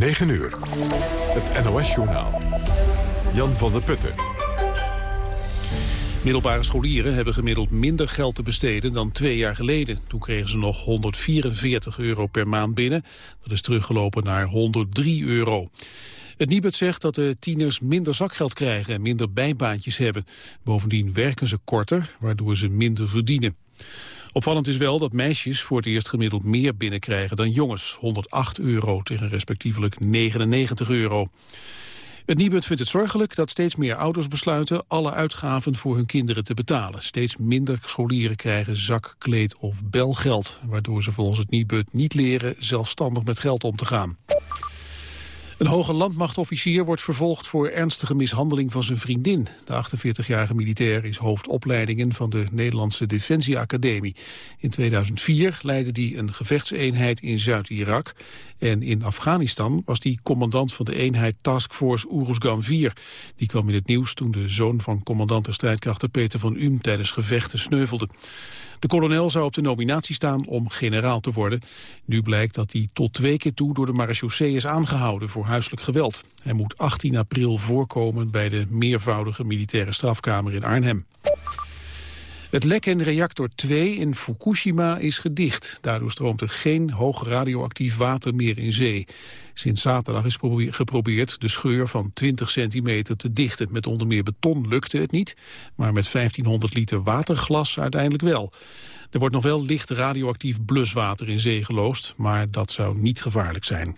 9 uur. Het NOS-journaal. Jan van der Putten. Middelbare scholieren hebben gemiddeld minder geld te besteden dan twee jaar geleden. Toen kregen ze nog 144 euro per maand binnen. Dat is teruggelopen naar 103 euro. Het Nibud zegt dat de tieners minder zakgeld krijgen en minder bijbaantjes hebben. Bovendien werken ze korter, waardoor ze minder verdienen. Opvallend is wel dat meisjes voor het eerst gemiddeld meer binnenkrijgen dan jongens. 108 euro tegen respectievelijk 99 euro. Het Nibud vindt het zorgelijk dat steeds meer ouders besluiten alle uitgaven voor hun kinderen te betalen. Steeds minder scholieren krijgen zak, kleed of belgeld, waardoor ze volgens het Nibud niet leren zelfstandig met geld om te gaan. Een hoge landmachtofficier wordt vervolgd voor ernstige mishandeling van zijn vriendin. De 48-jarige militair is hoofdopleidingen van de Nederlandse Defensieacademie. In 2004 leidde hij een gevechtseenheid in Zuid-Irak. En in Afghanistan was hij commandant van de eenheid Taskforce Uruzgan 4. Die kwam in het nieuws toen de zoon van commandant der strijdkrachten Peter van Um tijdens gevechten sneuvelde. De kolonel zou op de nominatie staan om generaal te worden. Nu blijkt dat hij tot twee keer toe door de marechaussee is aangehouden voor huiselijk geweld. Hij moet 18 april voorkomen bij de meervoudige militaire strafkamer in Arnhem. Het lek in reactor 2 in Fukushima is gedicht. Daardoor stroomt er geen hoog radioactief water meer in zee. Sinds zaterdag is geprobeerd de scheur van 20 centimeter te dichten. Met onder meer beton lukte het niet, maar met 1500 liter waterglas uiteindelijk wel. Er wordt nog wel licht radioactief bluswater in zee geloosd, maar dat zou niet gevaarlijk zijn.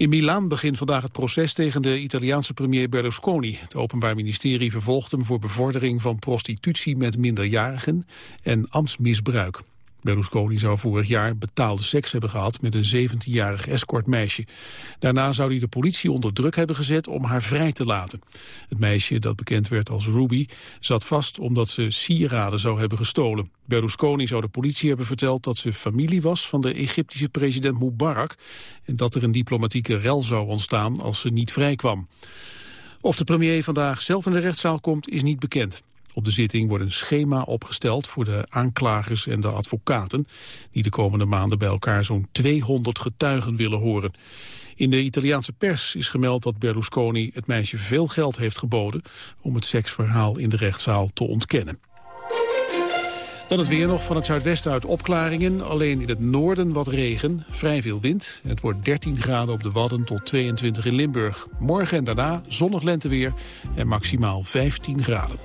In Milaan begint vandaag het proces tegen de Italiaanse premier Berlusconi. Het Openbaar Ministerie vervolgt hem voor bevordering van prostitutie met minderjarigen en ambtsmisbruik. Berlusconi zou vorig jaar betaalde seks hebben gehad met een 17-jarig escortmeisje. Daarna zou hij de politie onder druk hebben gezet om haar vrij te laten. Het meisje, dat bekend werd als Ruby, zat vast omdat ze sieraden zou hebben gestolen. Berlusconi zou de politie hebben verteld dat ze familie was van de Egyptische president Mubarak... en dat er een diplomatieke rel zou ontstaan als ze niet vrij kwam. Of de premier vandaag zelf in de rechtszaal komt, is niet bekend. Op de zitting wordt een schema opgesteld voor de aanklagers en de advocaten... die de komende maanden bij elkaar zo'n 200 getuigen willen horen. In de Italiaanse pers is gemeld dat Berlusconi het meisje veel geld heeft geboden... om het seksverhaal in de rechtszaal te ontkennen. Dan het weer nog van het zuidwesten uit opklaringen. Alleen in het noorden wat regen, vrij veel wind. Het wordt 13 graden op de Wadden tot 22 in Limburg. Morgen en daarna zonnig lenteweer en maximaal 15 graden.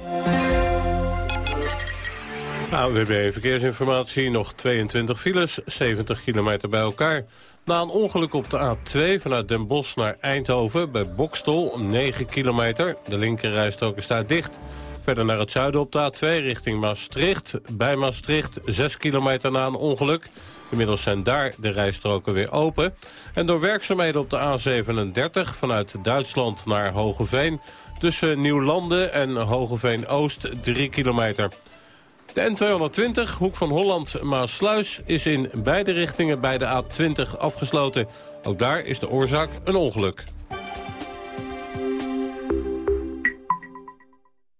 Hebben verkeersinformatie. Nog 22 files, 70 kilometer bij elkaar. Na een ongeluk op de A2 vanuit Den Bosch naar Eindhoven... bij Bokstol, 9 kilometer. De linkerrijstrook is daar dicht... Verder naar het zuiden op de A2 richting Maastricht. Bij Maastricht 6 kilometer na een ongeluk. Inmiddels zijn daar de rijstroken weer open. En door werkzaamheden op de A37 vanuit Duitsland naar Hogeveen... tussen Nieuwlanden en Hogeveen-Oost 3 kilometer. De N220, hoek van Holland-Maasluis, is in beide richtingen bij de A20 afgesloten. Ook daar is de oorzaak een ongeluk.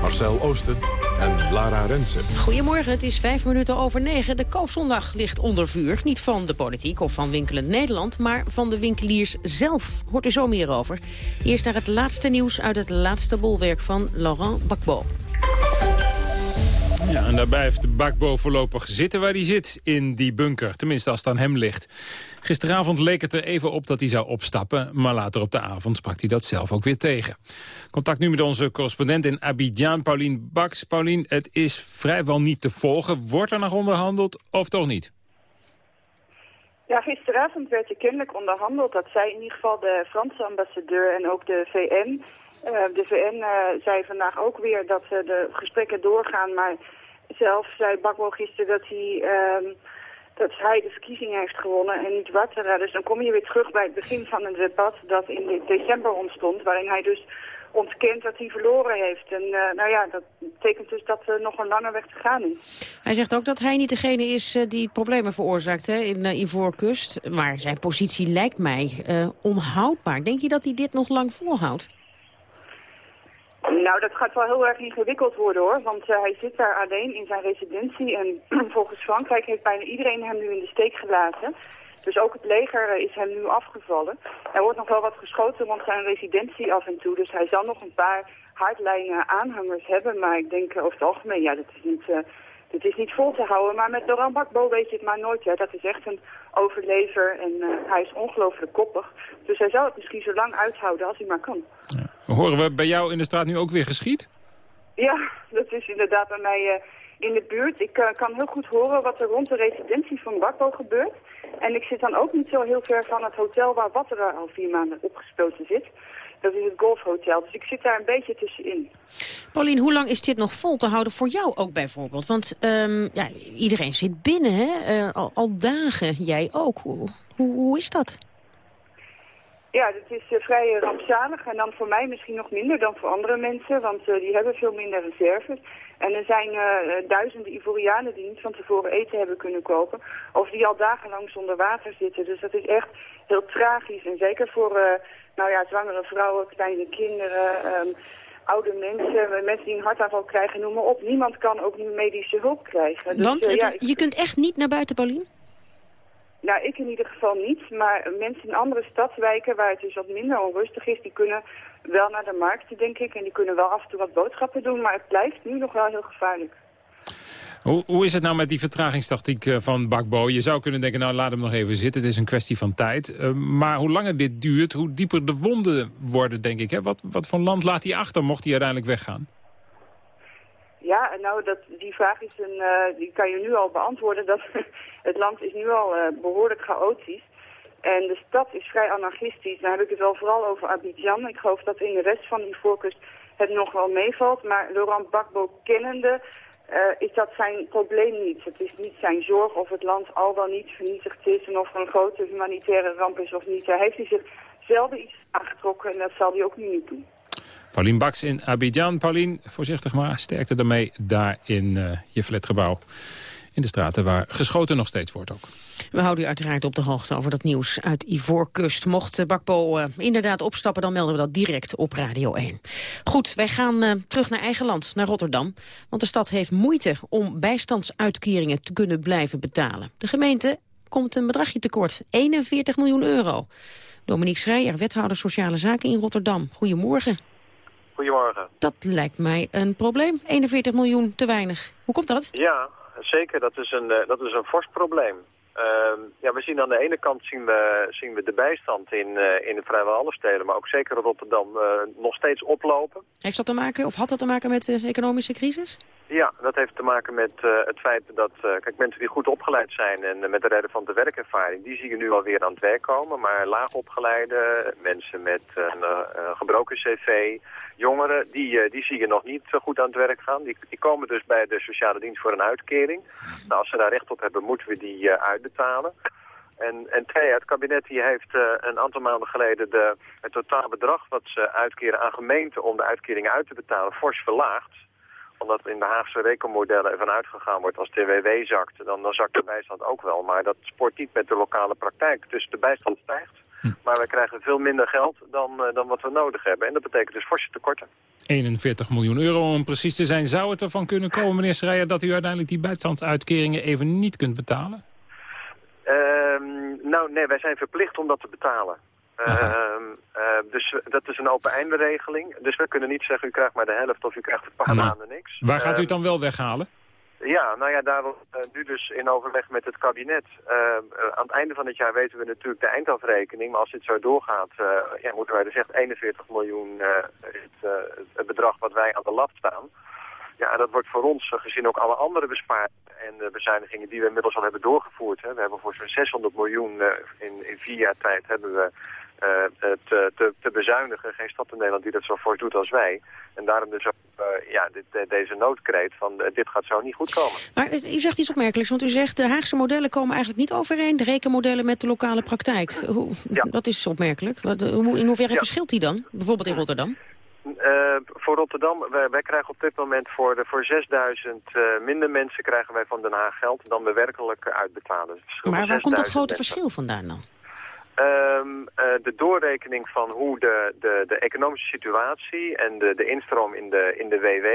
Marcel Oosten en Lara Rensen. Goedemorgen, het is vijf minuten over negen. De koopzondag ligt onder vuur. Niet van de politiek of van Winkelend Nederland... maar van de winkeliers zelf. Hoort u zo meer over. Eerst naar het laatste nieuws uit het laatste bolwerk van Laurent Gbagbo. Ja, en daarbij heeft de Bakbo voorlopig zitten waar hij zit, in die bunker. Tenminste, als het aan hem ligt. Gisteravond leek het er even op dat hij zou opstappen... maar later op de avond sprak hij dat zelf ook weer tegen. Contact nu met onze correspondent in Abidjan, Paulien Baks. Paulien, het is vrijwel niet te volgen. Wordt er nog onderhandeld of toch niet? Ja, gisteravond werd er kennelijk onderhandeld. Dat zei in ieder geval de Franse ambassadeur en ook de VN. Uh, de VN uh, zei vandaag ook weer dat uh, de gesprekken doorgaan, maar zelf zei Bakbo gisteren dat hij, uh, dat hij de verkiezingen heeft gewonnen en niet Ouattara. Dus dan kom je weer terug bij het begin van het debat dat in december ontstond, waarin hij dus ontkent dat hij verloren heeft. En uh, nou ja, dat betekent dus dat er nog een lange weg te gaan is. Hij zegt ook dat hij niet degene is uh, die problemen veroorzaakt hè, in uh, Ivoorkust. Maar zijn positie lijkt mij onhoudbaar. Denk je dat hij dit nog lang volhoudt? Nou, dat gaat wel heel erg ingewikkeld worden hoor, want uh, hij zit daar alleen in zijn residentie en volgens Frankrijk heeft bijna iedereen hem nu in de steek gelaten. Dus ook het leger uh, is hem nu afgevallen. Er wordt nog wel wat geschoten rond zijn residentie af en toe, dus hij zal nog een paar hardlijnen aanhangers hebben, maar ik denk uh, over het algemeen, ja, dat is niet... Het is niet vol te houden, maar met Laurent Bakbo weet je het maar nooit. Hè. Dat is echt een overlever en uh, hij is ongelooflijk koppig. Dus hij zal het misschien zo lang uithouden als hij maar kan. Ja. Horen we bij jou in de straat nu ook weer geschiet? Ja, dat is inderdaad bij mij uh, in de buurt. Ik uh, kan heel goed horen wat er rond de residentie van Bakbo gebeurt. En ik zit dan ook niet zo heel ver van het hotel waar Wattera al vier maanden opgesloten zit. Dat is het golfhotel. Dus ik zit daar een beetje tussenin. Paulien, hoe lang is dit nog vol te houden voor jou ook bijvoorbeeld? Want um, ja, iedereen zit binnen, hè? Uh, al, al, dagen. Jij ook. Hoe, hoe, hoe is dat? Ja, het is uh, vrij rampzalig. En dan voor mij misschien nog minder dan voor andere mensen. Want uh, die hebben veel minder reserves. En er zijn duizenden Ivorianen die niet van tevoren eten hebben kunnen kopen. Of die al dagenlang zonder water zitten. Dus dat is echt heel tragisch. En zeker voor nou ja, zwangere vrouwen, kleine kinderen, um, oude mensen, mensen die een hartaanval krijgen, noem maar op. Niemand kan ook nu medische hulp krijgen. Dus, Want uh, ja, je kunt echt niet naar buiten, Paulien? Nou, ik in ieder geval niet. Maar mensen in andere stadswijken waar het dus wat minder onrustig is, die kunnen wel naar de markten, denk ik. En die kunnen wel af en toe wat boodschappen doen. Maar het blijft nu nog wel heel gevaarlijk. Hoe, hoe is het nou met die vertragingstactiek van Bakbo? Je zou kunnen denken, nou laat hem nog even zitten. Het is een kwestie van tijd. Uh, maar hoe langer dit duurt, hoe dieper de wonden worden, denk ik. Hè? Wat, wat voor land laat hij achter, mocht hij uiteindelijk weggaan? Ja, nou, dat, die vraag is een, uh, die kan je nu al beantwoorden. Dat, het land is nu al behoorlijk chaotisch. En de stad is vrij anarchistisch. Dan heb ik het wel vooral over Abidjan. Ik geloof dat in de rest van die voorkust het nog wel meevalt. Maar Laurent Gbagbo kennende uh, is dat zijn probleem niet. Het is niet zijn zorg of het land al dan niet vernietigd is... en of er een grote humanitaire ramp is of niet. Daar heeft hij zich zelden iets aangetrokken en dat zal hij ook nu niet doen. Paulien Baks in Abidjan. Paulien, voorzichtig maar, sterkte ermee daar in uh, je flatgebouw. In de straten waar geschoten nog steeds wordt ook. We houden u uiteraard op de hoogte over dat nieuws uit Ivoorkust. Mocht Bakbo uh, inderdaad opstappen, dan melden we dat direct op Radio 1. Goed, wij gaan uh, terug naar eigen land, naar Rotterdam. Want de stad heeft moeite om bijstandsuitkeringen te kunnen blijven betalen. De gemeente komt een bedragje tekort, 41 miljoen euro. Dominique Schreier, wethouder Sociale Zaken in Rotterdam. Goedemorgen. Goedemorgen. Dat lijkt mij een probleem, 41 miljoen te weinig. Hoe komt dat? Ja, zeker. Dat is een, dat is een fors probleem. Uh, ja, we zien aan de ene kant zien we, zien we de bijstand in, uh, in vrijwel alle steden, maar ook zeker Rotterdam, uh, nog steeds oplopen. Heeft dat te maken, of had dat te maken met de economische crisis? Ja, dat heeft te maken met uh, het feit dat kijk, mensen die goed opgeleid zijn en met de reden van de werkervaring, die zie je nu alweer aan het werk komen. Maar laag opgeleide, mensen met een gebroken cv, jongeren, die, die zie je nog niet goed aan het werk gaan. Die, komen dus bij de sociale dienst voor een uitkering. Nou, als ze daar recht op hebben, moeten we die uitbetalen. En, en twee, het kabinet die heeft uh, een aantal maanden geleden de, het totale bedrag wat ze uitkeren aan gemeenten om de uitkeringen uit te betalen fors verlaagd. Omdat in de Haagse rekenmodellen ervan uitgegaan wordt als de WW zakt, dan, dan zakt de bijstand ook wel. Maar dat sport niet met de lokale praktijk. Dus de bijstand stijgt. Hm. Maar wij krijgen veel minder geld dan, uh, dan wat we nodig hebben. En dat betekent dus forse tekorten. 41 miljoen euro om precies te zijn. Zou het ervan kunnen komen, meneer Schreier, dat u uiteindelijk die bijstandsuitkeringen even niet kunt betalen? Uh, nou, nee, wij zijn verplicht om dat te betalen. Uh, dus dat is een open einde regeling. Dus we kunnen niet zeggen, u krijgt maar de helft of u krijgt een paar maanden niks. Waar gaat u het dan wel weghalen? Ja, nou ja, daar uh, nu dus in overleg met het kabinet. Uh, aan het einde van het jaar weten we natuurlijk de eindafrekening. Maar als dit zo doorgaat, ja, moeten wij dus echt 41 miljoen het, het, bedrag wat wij aan de lat staan. Ja, dat wordt voor ons, gezien ook alle andere besparingen en bezuinigingen die we inmiddels al hebben doorgevoerd. Hè. We hebben voor zo'n 600 miljoen in, in vier jaar tijd hebben we uh, te, te, te, bezuinigen. Geen stad in Nederland die dat zo fors doet als wij. En daarom dus ook uh, ja, dit, deze noodkreet van dit gaat zo niet goed komen. Maar u zegt iets opmerkelijks, want u zegt de Haagse modellen komen eigenlijk niet overeen. De rekenmodellen met de lokale praktijk. Hoe, ja. Dat is opmerkelijk. Wat, hoe, in hoeverre ja. verschilt die dan? Bijvoorbeeld in Rotterdam? Uh, voor Rotterdam, wij, wij, krijgen op dit moment voor, de, voor 6000 uh, minder mensen krijgen wij van Den Haag geld dan we werkelijk uitbetalen. Dus maar waar komt dat grote mensen. verschil vandaan dan? Um, uh, de doorrekening van hoe de, de, de economische situatie en de, de instroom in de, in de WW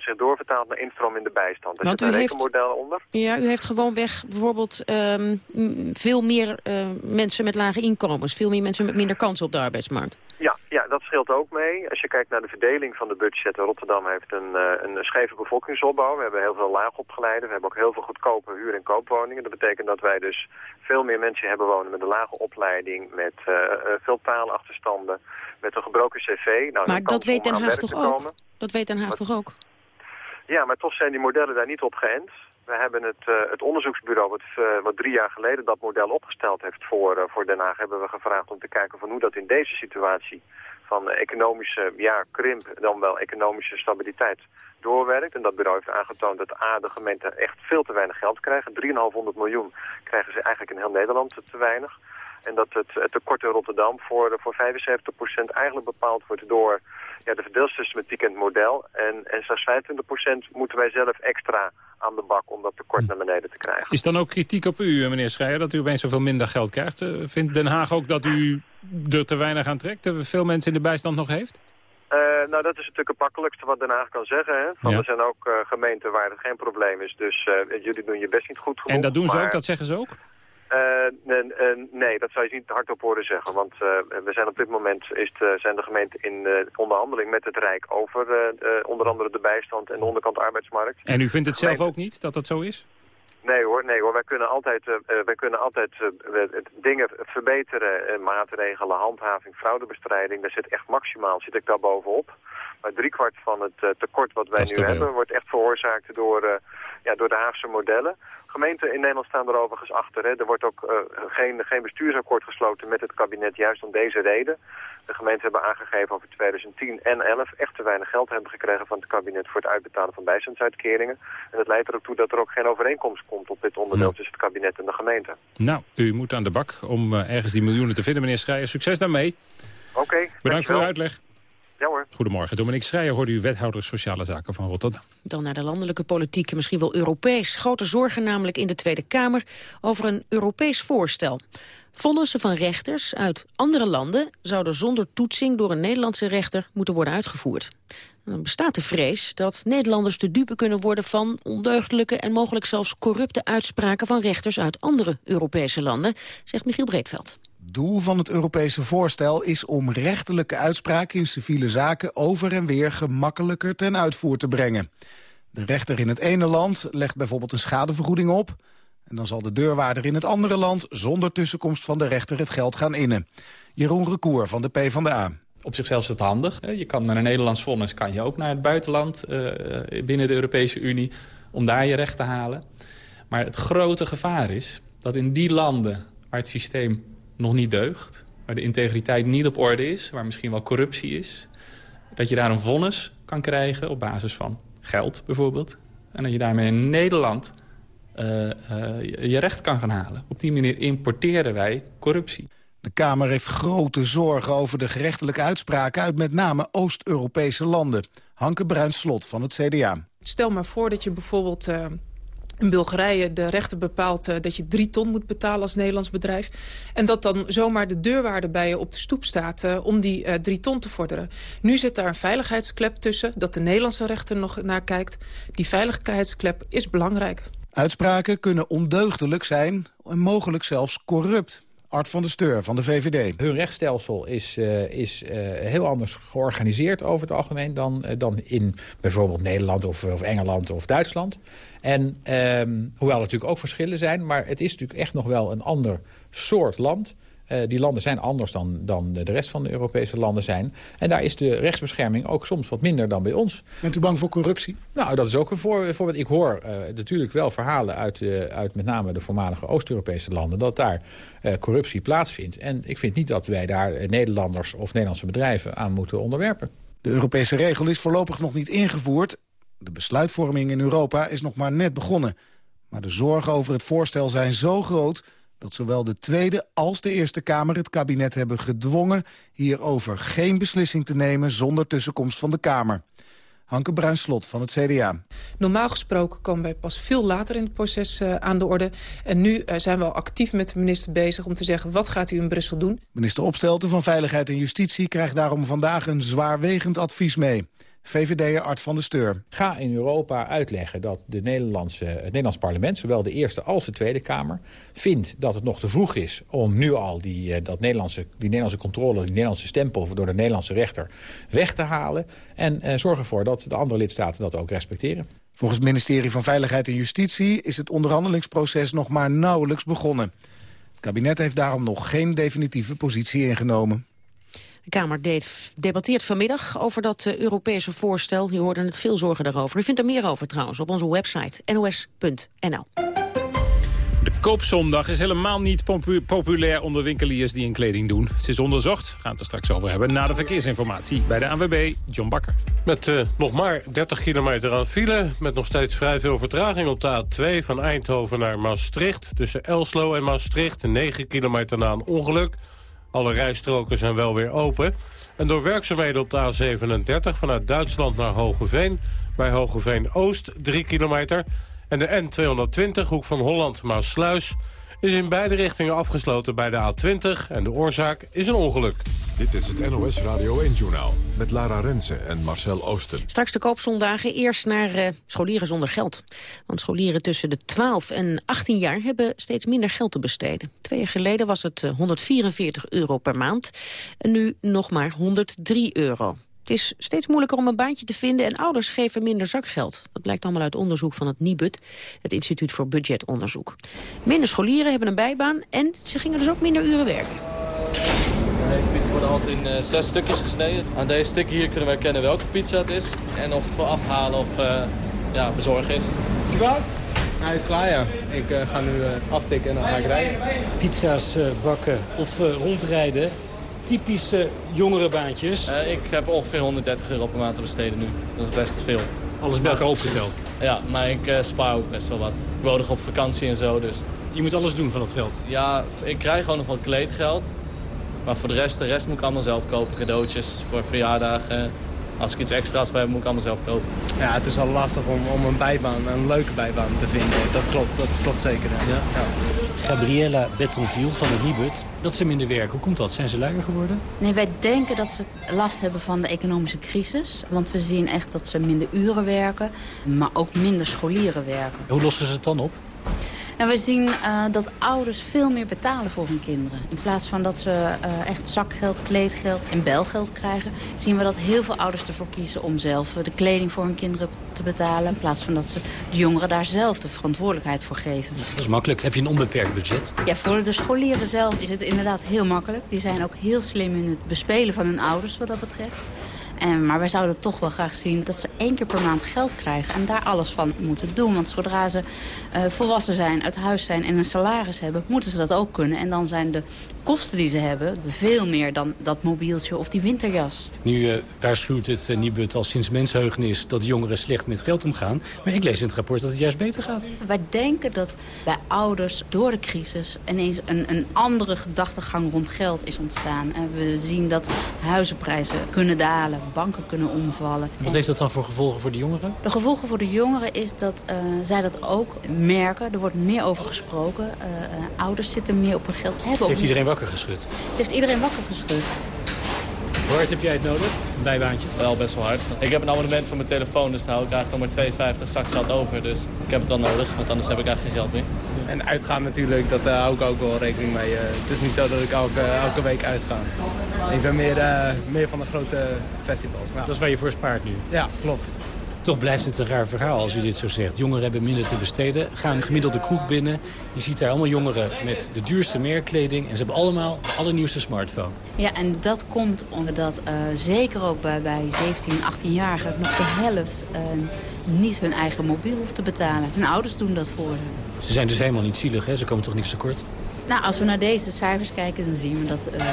zich doorvertaalt naar instroom in de bijstand. Er Want zit een heeft, rekenmodel onder. Ja, u heeft gewoon weg bijvoorbeeld um, veel meer uh, mensen met lage inkomens, veel meer mensen met minder kansen op de arbeidsmarkt. Ja, ja, dat scheelt ook mee. Als je kijkt naar de verdeling van de budgetten, Rotterdam heeft een, uh, een scheve bevolkingsopbouw. We hebben heel veel laagopgeleiden. We hebben ook heel veel goedkope huur- en koopwoningen. Dat betekent dat wij dus veel meer mensen hebben wonen met een lage opleiding, met uh, veel taalachterstanden, met een gebroken cv. Nou, maar dat weet Den Haag toch ook? Dat weet Den Haag maar, toch ook? Ja, maar toch zijn die modellen daar niet op geënt. We hebben het, uh, het onderzoeksbureau wat, uh, wat drie jaar geleden dat model opgesteld heeft voor, uh, voor Den Haag... hebben we gevraagd om te kijken van hoe dat in deze situatie van economische ja, krimp... dan wel economische stabiliteit doorwerkt. En dat bureau heeft aangetoond dat A, de gemeenten echt veel te weinig geld krijgen. 3,5 miljoen krijgen ze eigenlijk in heel Nederland te weinig. En dat het, het tekort in Rotterdam voor, voor 75% eigenlijk bepaald wordt door ja, de verdeelsystematiek en het model. En, en zelfs 25% moeten wij zelf extra aan de bak om dat tekort naar beneden te krijgen. Is dan ook kritiek op u, meneer Schreier, dat u opeens zoveel minder geld krijgt? Vindt Den Haag ook dat u er te weinig aan trekt, te veel mensen in de bijstand nog heeft? Uh, nou, dat is natuurlijk het makkelijkste wat Den Haag kan zeggen. Hè? Van, ja. Er zijn ook uh, gemeenten waar het geen probleem is, dus uh, jullie doen je best niet goed genoeg. En dat doen ze maar... ook, dat zeggen ze ook? Uh, nee, dat zou je niet hardop horen zeggen. Want uh, we zijn op dit moment is de, zijn de gemeenten in uh, onderhandeling met het Rijk over onder andere de bijstand en de onderkant arbeidsmarkt. En u vindt het zelf ook niet dat dat zo is? Nee hoor, nee hoor. Wij kunnen altijd, wij kunnen altijd dingen verbeteren, maatregelen, handhaving, fraudebestrijding. Daar zit echt maximaal, zit ik daar bovenop. Maar driekwart van het tekort wat wij nu hebben wordt echt veroorzaakt door, ja, door de Haagse modellen gemeenten in Nederland staan er overigens achter. Hè. Er wordt ook uh, geen, geen bestuursakkoord gesloten met het kabinet juist om deze reden. De gemeenten hebben aangegeven over 2010 en 11 echt te weinig geld hebben gekregen van het kabinet voor het uitbetalen van bijstandsuitkeringen. En dat leidt er ook toe dat er ook geen overeenkomst komt op dit onderdeel tussen het kabinet en de gemeente. Nou, u moet aan de bak om uh, ergens die miljoenen te vinden, meneer Schreier. Succes daarmee. Oké. Okay, Bedankt voor uw uitleg. Ja hoor. Goedemorgen. Dominique Schreier hoorde u wethouder Sociale Zaken van Rotterdam. Dan naar de landelijke politiek, misschien wel Europees. Grote zorgen namelijk in de Tweede Kamer over een Europees voorstel. Vonnissen van rechters uit andere landen zouden zonder toetsing door een Nederlandse rechter moeten worden uitgevoerd. Dan bestaat de vrees dat Nederlanders de dupe kunnen worden van ondeugdelijke en mogelijk zelfs corrupte uitspraken van rechters uit andere Europese landen, zegt Michiel Breedveld doel van het Europese voorstel is om rechterlijke uitspraken in civiele zaken over en weer gemakkelijker ten uitvoer te brengen. De rechter in het ene land legt bijvoorbeeld een schadevergoeding op... en dan zal de deurwaarder in het andere land zonder tussenkomst van de rechter het geld gaan innen. Jeroen Recour van de PvdA. Op zichzelf is het handig. Je kan met een Nederlands vonnis kan je ook naar het buitenland uh, binnen de Europese Unie om daar je recht te halen. Maar het grote gevaar is dat in die landen waar het systeem nog niet deugt... waar de integriteit niet op orde is, waar misschien wel corruptie is... dat je daar een vonnis kan krijgen op basis van geld bijvoorbeeld. En dat je daarmee in Nederland je recht kan gaan halen. Op die manier importeren wij corruptie. De Kamer heeft grote zorgen over de gerechtelijke uitspraken... uit met name Oost-Europese landen. Hanke Bruins-Slot van het CDA. Stel maar voor dat je bijvoorbeeld uh, in Bulgarije de rechter bepaalt... Uh, dat je drie ton moet betalen als Nederlands bedrijf. En dat dan zomaar de deurwaarde bij je op de stoep staat... Uh, om die drie ton te vorderen. Nu zit daar een veiligheidsklep tussen... dat de Nederlandse rechter nog naar kijkt. Die veiligheidsklep is belangrijk. Uitspraken kunnen ondeugdelijk zijn en mogelijk zelfs corrupt. Art van de Steur van de VVD. Hun rechtsstelsel is, uh, is uh, heel anders georganiseerd over het algemeen... dan, uh, dan in bijvoorbeeld Nederland of, of Engeland of Duitsland. En um, hoewel er natuurlijk ook verschillen zijn... maar het is natuurlijk echt nog wel een ander soort land... Uh, die landen zijn anders dan, dan de rest van de Europese landen zijn. En daar is de rechtsbescherming ook soms wat minder dan bij ons. Bent u bang voor corruptie? Nou, dat is ook een voor, voorbeeld. Ik hoor uh, natuurlijk wel verhalen uit, uh, uit met name de voormalige Oost-Europese landen... dat daar corruptie plaatsvindt. En ik vind niet dat wij daar Nederlanders of Nederlandse bedrijven aan moeten onderwerpen. De Europese regel is voorlopig nog niet ingevoerd. De besluitvorming in Europa is nog maar net begonnen. Maar de zorgen over het voorstel zijn zo groot dat zowel de Tweede als de Eerste Kamer het kabinet hebben gedwongen... hierover geen beslissing te nemen zonder tussenkomst van de Kamer. Hanke Bruinslot van het CDA. Normaal gesproken komen wij pas veel later in het proces uh, aan de orde. En nu uh, zijn we al actief met de minister bezig om te zeggen... wat gaat u in Brussel doen? Minister Opstelten van Veiligheid en Justitie krijgt daarom vandaag een zwaarwegend advies mee. VVD'er Art van der Steur. Ga in Europa uitleggen dat de Nederlandse, het Nederlands parlement... zowel de Eerste als de Tweede Kamer... vindt dat het nog te vroeg is om nu al die, dat Nederlandse, die Nederlandse controle... die Nederlandse stempel door de Nederlandse rechter weg te halen. En eh, zorg ervoor dat de andere lidstaten dat ook respecteren. Volgens het ministerie van Veiligheid en Justitie... is het onderhandelingsproces nog maar nauwelijks begonnen. Het kabinet heeft daarom nog geen definitieve positie ingenomen. De Kamer deed, debatteert vanmiddag over dat uh, Europese voorstel. U hoorde het veel zorgen daarover. U vindt er meer over trouwens op onze website nos.nl. De koopzondag is helemaal niet popu populair onder winkeliers die een kleding doen. Het is onderzocht, we gaan het er straks over hebben, na de verkeersinformatie bij de ANWB, John Bakker. Met uh, nog maar 30 kilometer aan file, met nog steeds vrij veel vertraging op de A2 van Eindhoven naar Maastricht. Tussen Elslo en Maastricht, 9 kilometer na een ongeluk. Alle rijstroken zijn wel weer open. En door werkzaamheden op de A37 vanuit Duitsland naar Hogeveen... bij Hogeveen-Oost 3 kilometer... en de N220 hoek van Holland-Maasluis... is in beide richtingen afgesloten bij de A20... en de oorzaak is een ongeluk. Dit is het NOS Radio 1-journaal met Lara Rensen en Marcel Oosten. Straks de koopzondagen eerst naar uh, scholieren zonder geld. Want scholieren tussen de 12 en 18 jaar hebben steeds minder geld te besteden. Twee jaar geleden was het uh, 144 euro per maand en nu nog maar 103 euro. Het is steeds moeilijker om een baantje te vinden en ouders geven minder zakgeld. Dat blijkt allemaal uit onderzoek van het NIBUD, het Instituut voor Budgetonderzoek. Minder scholieren hebben een bijbaan en ze gingen dus ook minder uren werken. Deze pizza wordt altijd in uh, zes stukjes gesneden. Aan deze stukken hier kunnen wij kennen welke pizza het is. En of het voor afhalen of uh, ja, bezorgen is. Is het klaar? Hij is klaar, ja. Ik uh, ga nu aftikken en dan ga ik rijden. Pizza's bakken of rondrijden. Typische jongerenbaantjes. ik heb ongeveer 130 euro per maand te besteden nu. Dat is best veel. Alles bij elkaar opgeteld? Ja, maar ik spaar ook best wel wat. Ik woon nog op vakantie en zo, dus... Je moet alles doen van dat geld? Ja, ik krijg gewoon nog wat kleedgeld. Maar voor de rest, de rest moet ik allemaal zelf kopen. Cadeautjes voor verjaardagen. Als ik iets extra's wil moet ik allemaal zelf kopen. Ja, het is al lastig om, om een bijbaan, een leuke bijbaan te vinden. Dat klopt, dat klopt zeker. Ja. Ja. Gabriella Bettonville van de Nibud. Dat ze minder werken, hoe komt dat? Zijn ze luier geworden? Nee, wij denken dat ze last hebben van de economische crisis. Want we zien echt dat ze minder uren werken, maar ook minder scholieren werken. Hoe lossen ze het dan op? En we zien uh, dat ouders veel meer betalen voor hun kinderen. In plaats van dat ze uh, echt zakgeld, kleedgeld en belgeld krijgen... zien we dat heel veel ouders ervoor kiezen om zelf de kleding voor hun kinderen te betalen... in plaats van dat ze de jongeren daar zelf de verantwoordelijkheid voor geven. Dat is makkelijk. Heb je een onbeperkt budget? Ja, voor de scholieren zelf is het inderdaad heel makkelijk. Die zijn ook heel slim in het bespelen van hun ouders wat dat betreft. Maar wij zouden toch wel graag zien dat ze één keer per maand geld krijgen... en daar alles van moeten doen. Want zodra ze uh, volwassen zijn, uit huis zijn en een salaris hebben... moeten ze dat ook kunnen. En dan zijn de kosten die ze hebben... veel meer dan dat mobieltje of die winterjas. Nu uh, waarschuwt het uh, Nibud al sinds mensheugenis dat jongeren slecht met geld omgaan. Maar ik lees in het rapport dat het juist beter gaat. Wij denken dat bij ouders door de crisis ineens een, een andere gedachtegang rond geld is ontstaan. En we zien dat huizenprijzen kunnen dalen, banken kunnen omvallen. Wat heeft dat dan voor gevolgen voor de jongeren? De gevolgen voor de jongeren is dat uh, zij dat ook merken. Er wordt meer over gesproken. ouders zitten meer op hun geld. Hebben heeft iedereen wakker geschud? Het heeft iedereen wakker geschud. Hoe hard heb jij het nodig, een bijbaantje? Wel best wel hard. Ik heb een abonnement voor mijn telefoon, dus daar hou ik eigenlijk nog maar 2,50 zakgeld over. Dus ik heb het wel nodig, want anders heb ik eigenlijk geen geld meer. En uitgaan natuurlijk, dat uh, hou ik ook wel rekening mee. Uh, het is niet zo dat ik elke, elke week uitga. Ik ben meer, uh, meer van de grote festivals. Nou. Dat is waar je voor spaart nu? Ja, klopt. Toch blijft het een raar verhaal als u dit zo zegt. Jongeren hebben minder te besteden, gaan gemiddeld de kroeg binnen. Je ziet daar allemaal jongeren met de duurste merkkleding... en ze hebben allemaal de allernieuwste smartphone. Ja, en dat komt omdat uh, zeker ook bij, bij 17, 18-jarigen... nog de helft uh, niet hun eigen mobiel hoeft te betalen. Hun ouders doen dat voor ze. Ze zijn dus helemaal niet zielig, hè? Ze komen toch niks tekort? Nou, als we naar deze cijfers kijken, dan zien we dat uh,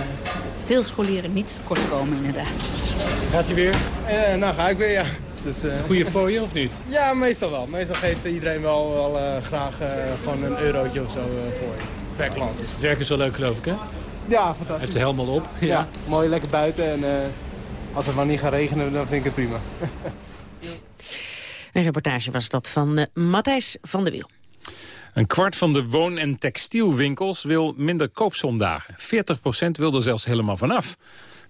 veel scholieren niet tekort komen, inderdaad. Gaat hij weer? nou, ga ik weer, ja. Dus, uh, Goeie voor je of niet? Ja, meestal wel. Meestal geeft iedereen wel, wel uh, graag uh, gewoon een eurotje of zo voor je. Per klant. Het werk is wel leuk geloof ik hè? Ja, fantastisch. Heeft de helm al op? Ja, ja mooi lekker buiten en als het maar niet gaat regenen dan vind ik het prima. een reportage was dat van Matthijs van der Wiel. Een kwart van de woon- en textielwinkels wil minder koopzondagen. 40% wil er zelfs helemaal vanaf.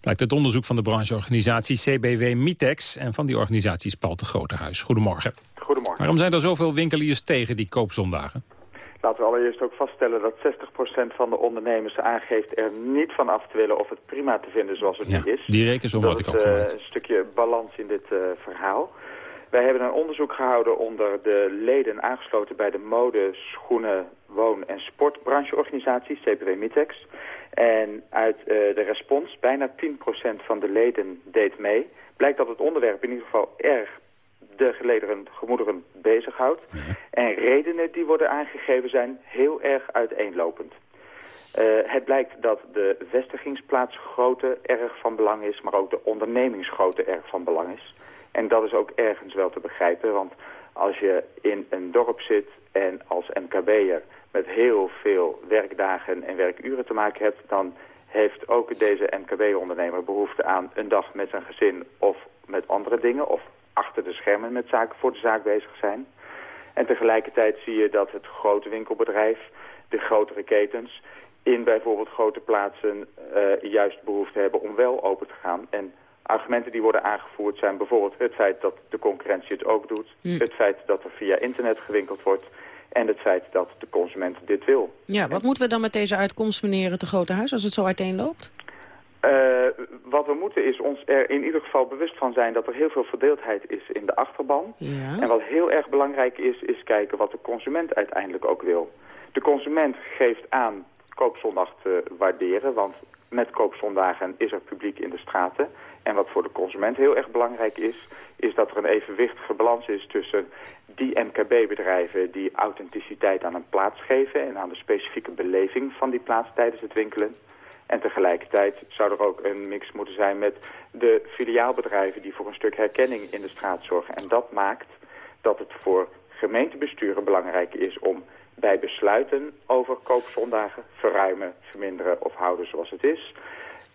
Blijkt uit onderzoek van de brancheorganisatie CBW Mitex... en van die organisatie is Paul de Grotehuis. Goedemorgen. Goedemorgen. Waarom zijn er zoveel winkeliers tegen die koopzondagen? Laten we allereerst ook vaststellen dat 60% van de ondernemers aangeeft er niet van af te willen of het prima te vinden zoals het ja, nu is. Die rekensom had ik ook uh, een stukje balans in dit uh, verhaal. Wij hebben een onderzoek gehouden onder de leden aangesloten bij de mode, schoenen, woon- en sportbrancheorganisatie, CPW Mitex. En uit uh, de respons, bijna 10% van de leden deed mee, blijkt dat het onderwerp in ieder geval erg de gelederen gemoederen bezighoudt. Ja. En redenen die worden aangegeven zijn heel erg uiteenlopend. Uh, het blijkt dat de vestigingsplaatsgrootte erg van belang is, maar ook de ondernemingsgrootte erg van belang is. En dat is ook ergens wel te begrijpen, want als je in een dorp zit en als MKB'er met heel veel werkdagen en werkuren te maken hebt... dan heeft ook deze MKB-ondernemer behoefte aan een dag met zijn gezin of met andere dingen... of achter de schermen met zaken voor de zaak bezig zijn. En tegelijkertijd zie je dat het grote winkelbedrijf, de grotere ketens... in bijvoorbeeld grote plaatsen uh, juist behoefte hebben om wel open te gaan... En argumenten die worden aangevoerd zijn bijvoorbeeld het feit dat de concurrentie het ook doet. Mm. Het feit dat er via internet gewinkeld wordt. En het feit dat de consument dit wil. Ja, wat moeten we dan met deze uitkomst, meneer het Grote Huis, als het zo uiteenloopt? Uh, wat we moeten is ons er in ieder geval bewust van zijn dat er heel veel verdeeldheid is in de achterban. Ja. En wat heel erg belangrijk is, is kijken wat de consument uiteindelijk ook wil. De consument geeft aan koopzondag te waarderen, want met koopzondagen is er publiek in de straten. En wat voor de consument heel erg belangrijk is, is dat er een evenwichtige balans is tussen die MKB-bedrijven die authenticiteit aan een plaats geven en aan de specifieke beleving van die plaats tijdens het winkelen. En tegelijkertijd zou er ook een mix moeten zijn met de filiaalbedrijven die voor een stuk herkenning in de straat zorgen. En dat maakt dat het voor gemeentebesturen belangrijk is om bij besluiten over koopzondagen verruimen, verminderen of houden zoals het is,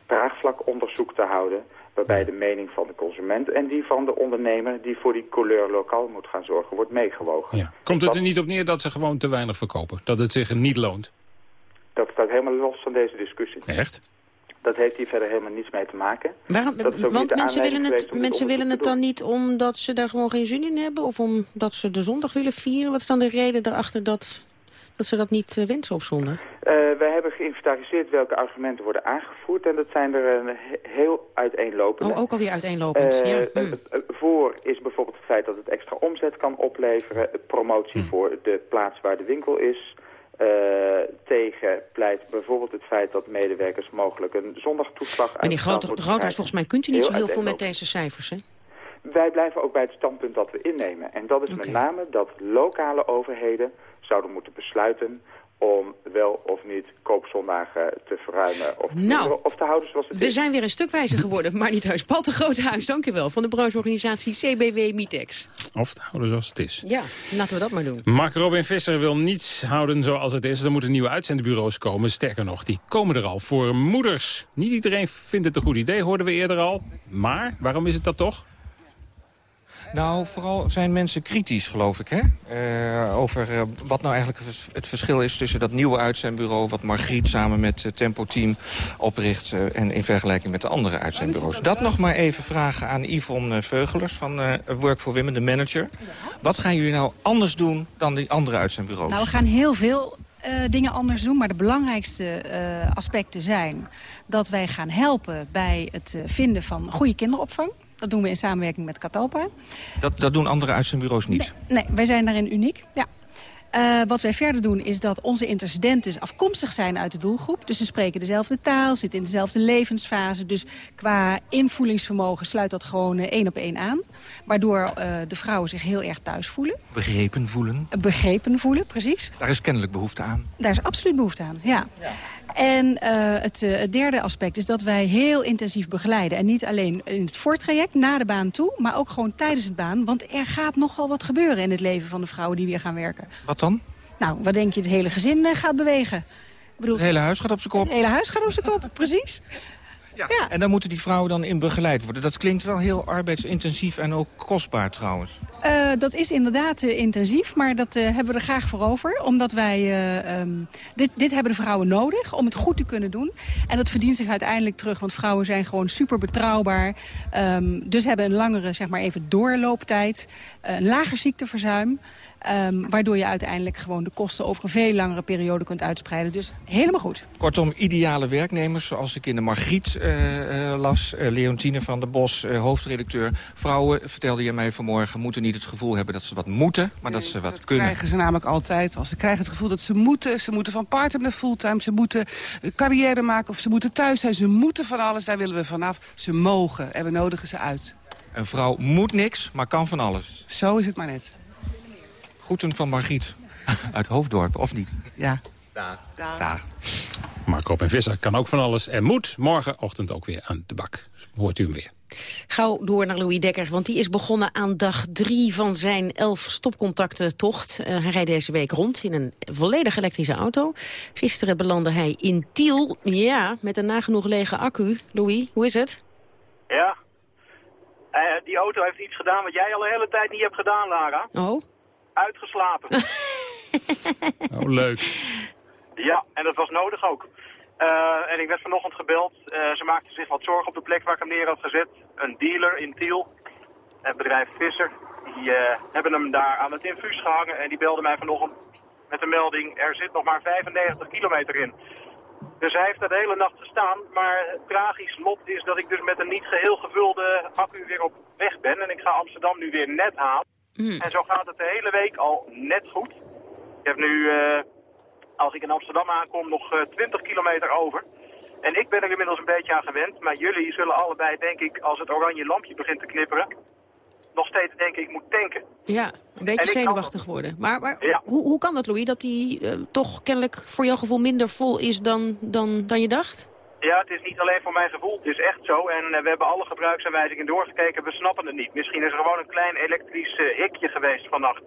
draagvlakonderzoek te houden waarbij de mening van de consument en die van de ondernemer... die voor die couleur lokaal moet gaan zorgen, wordt meegewogen. Ja. Komt het er niet op neer dat ze gewoon te weinig verkopen? Dat het zich niet loont? Dat staat helemaal los van deze discussie. Echt? Dat heeft hier verder helemaal niets mee te maken. Waarom, want mensen willen het, mensen willen het dan niet omdat ze daar gewoon geen zin in hebben? Of omdat ze de zondag willen vieren? Wat is dan de reden daarachter dat dat ze dat niet uh, wensen op zondag? Uh, wij hebben geïnventariseerd welke argumenten worden aangevoerd. En dat zijn er uh, heel uiteenlopende. Oh, ook alweer uiteenlopend. ja. Hm. voor is bijvoorbeeld het feit dat het extra omzet kan opleveren. Promotie hm. voor de plaats waar de winkel is. tegen pleit bijvoorbeeld het feit dat medewerkers mogelijk een zondagtoeslag... Meneer Groothuis, volgens mij kunt u niet heel zo heel veel met deze cijfers, hè? Wij blijven ook bij het standpunt dat we innemen. En dat is okay. met name dat lokale overheden zouden moeten besluiten om wel of niet koopzondagen te verruimen of, Nou, of te houden zoals het We is. zijn weer een stuk wijzer geworden, maar niet huis. Paul Groothuis, dank u wel, van de brancheorganisatie CBW Mitex. Of het houden zoals het is. Ja, laten we dat maar doen. Mark Robin Visser wil niets houden zoals het is. Er moeten nieuwe uitzendbureaus komen. Sterker nog, die komen er al voor moeders. Niet iedereen vindt het een goed idee, hoorden we eerder al. Maar, waarom is het dat toch? Nou, vooral zijn mensen kritisch, geloof ik, hè? Eh, over eh, wat nou eigenlijk het verschil is tussen dat nieuwe uitzendbureau... wat Margriet samen met het Tempo Team opricht... eh, en in vergelijking met de andere uitzendbureaus. Dat nog maar even vragen aan Yvonne Veugelers van eh, Work for Women, de manager. Wat gaan jullie nou anders doen dan die andere uitzendbureaus? Nou, we gaan heel veel eh, dingen anders doen. Maar de belangrijkste eh, aspecten zijn dat wij gaan helpen bij het eh, vinden van goede kinderopvang. Dat doen we in samenwerking met Catalpa. Dat, dat doen andere uitzendbureaus niet. Nee, wij zijn daarin uniek. Ja. Eh, wat wij verder doen is dat onze intercedenten afkomstig zijn uit de doelgroep. Dus ze spreken dezelfde taal, zitten in dezelfde levensfase. Dus qua invoelingsvermogen sluit dat gewoon eh, één op één aan. Waardoor eh, de vrouwen zich heel erg thuis voelen. Begrepen voelen. Begrepen voelen, precies. Daar is kennelijk behoefte aan. Daar is absoluut behoefte aan, ja. En eh, het, eh, het derde aspect is dat wij heel intensief begeleiden. En niet alleen in het voortraject, na de baan toe, maar ook gewoon tijdens het baan. Want er gaat nogal wat gebeuren in het leven van de vrouwen die weer gaan werken. Wat dan? Nou, wat denk je, het hele gezin eh, gaat bewegen? Ik bedoel, Het hele huis gaat op zijn kop. Het hele huis gaat op zijn kop, precies. En daar moeten die vrouwen dan in begeleid worden. Dat klinkt wel heel arbeidsintensief en ook kostbaar trouwens. Eh, dat is inderdaad eh, intensief, maar dat eh, hebben we er graag voor over. Omdat wij, eh, ehm, dit, dit hebben de vrouwen nodig om het goed te kunnen doen. En dat verdient zich uiteindelijk terug, want vrouwen zijn gewoon super betrouwbaar. Ehm, dus hebben een langere, zeg maar even, doorlooptijd. een lager ziekteverzuim. Ehm, waardoor je uiteindelijk gewoon de kosten over een veel langere periode kunt uitspreiden. Dus helemaal goed. Kortom, ideale werknemers, zoals ik in de Margriet eh, eh, las. eh, Leontine van der Bos, eh, hoofdredacteur. Vrouwen, vertelde je mij vanmorgen, moeten niet het gevoel hebben dat ze wat moeten... maar dat ze wat kunnen. krijgen ze namelijk altijd. Als ze krijgen het gevoel dat ze moeten. Ze moeten van part-time naar fulltime. Ze moeten carrière maken of ze moeten thuis zijn. Ze moeten van alles. Daar willen we vanaf. Ze mogen en we nodigen ze uit. Een vrouw moet niks, maar kan van alles. Zo is het maar net. Groeten van Margriet uit Hoofddorp, of niet? Ja. Daar. Mark Robin Visser kan ook van alles en moet morgenochtend ook weer aan de bak. Hoort u hem weer. Gauw door naar Louis Dekker, want die is begonnen aan dag drie van zijn elf stopcontacten-tocht. Eh, hij rijdt deze week rond in een volledig elektrische auto. Gisteren belandde hij in Tiel, ja, met een nagenoeg lege accu. Louis, hoe is het? Ja. Eh, die auto heeft iets gedaan wat jij al de hele tijd niet hebt gedaan, Lara. Oh? Uitgeslapen. Oh, leuk. ja, en dat was nodig ook. Eh, en ik werd vanochtend gebeld. Eh, ze maakten zich wat zorgen op de plek waar ik hem neer had gezet. Een dealer in Tiel, het bedrijf Visser, die eh, hebben hem daar aan het infuus gehangen. En die belde mij vanochtend met de melding, er zit nog maar 95 kilometer in. Dus hij heeft daar de hele nacht gestaan. Maar het tragisch lot is dat ik dus met een niet geheel gevulde accu weer op weg ben. En ik ga Amsterdam nu weer net halen. En zo gaat het de hele week al net goed. Ik heb nu, eh, als ik in Amsterdam aankom, nog eh, 20 kilometer over. En ik ben er inmiddels een beetje aan gewend. Maar jullie zullen allebei, denk ik, als het oranje lampje begint te knipperen... nog steeds denken, ik moet tanken. Ja, een beetje kan- zenuwachtig worden. Maar, maar Ja. hoe, hoe kan dat, Louis, dat die eh, toch kennelijk voor jouw gevoel minder vol is dan, dan, dan je dacht? Ja, het is niet alleen voor mijn gevoel, het is echt zo. En eh, we hebben alle gebruiksaanwijzingen doorgekeken, we snappen het niet. Misschien is er gewoon een klein elektrisch eh, hikje geweest vannacht.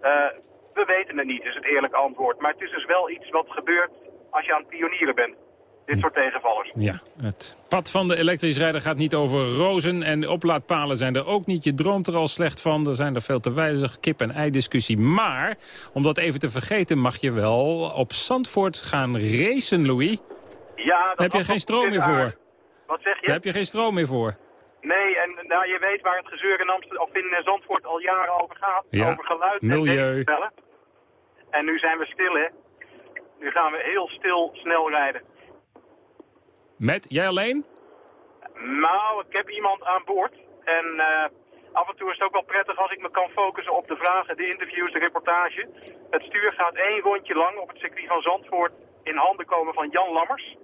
Eh, we weten het niet, is het eerlijke antwoord. Maar het is dus wel iets wat gebeurt als je aan het pionieren bent. Dit soort tegenvallers. Ja, het pad van de elektrisch rijder gaat niet over rozen en oplaadpalen zijn er ook niet. Je droomt er al slecht van, er zijn er veel te wijzig, kip-en-ei discussie. Maar, om dat even te vergeten, mag je wel op Zandvoort gaan racen, Louis. Ja, dat Daar heb je geen stroom meer voor. Wat zeg je? Daar heb je geen stroom meer voor. Nee, en nou, je weet waar het gezeur in, Amsterdam, of in eh, Zandvoort al jaren over gaat. Ja, Over geluid milieu. en denkspellen. En nu zijn we stil, hè. Nu gaan we heel stil snel rijden. Met, jij alleen? Nou, ik heb iemand aan boord. En eh, af en toe is het ook wel prettig als ik me kan focussen op de vragen, de interviews, de reportage. Het stuur gaat één rondje lang op het circuit van Zandvoort in handen komen van Jan Lammers.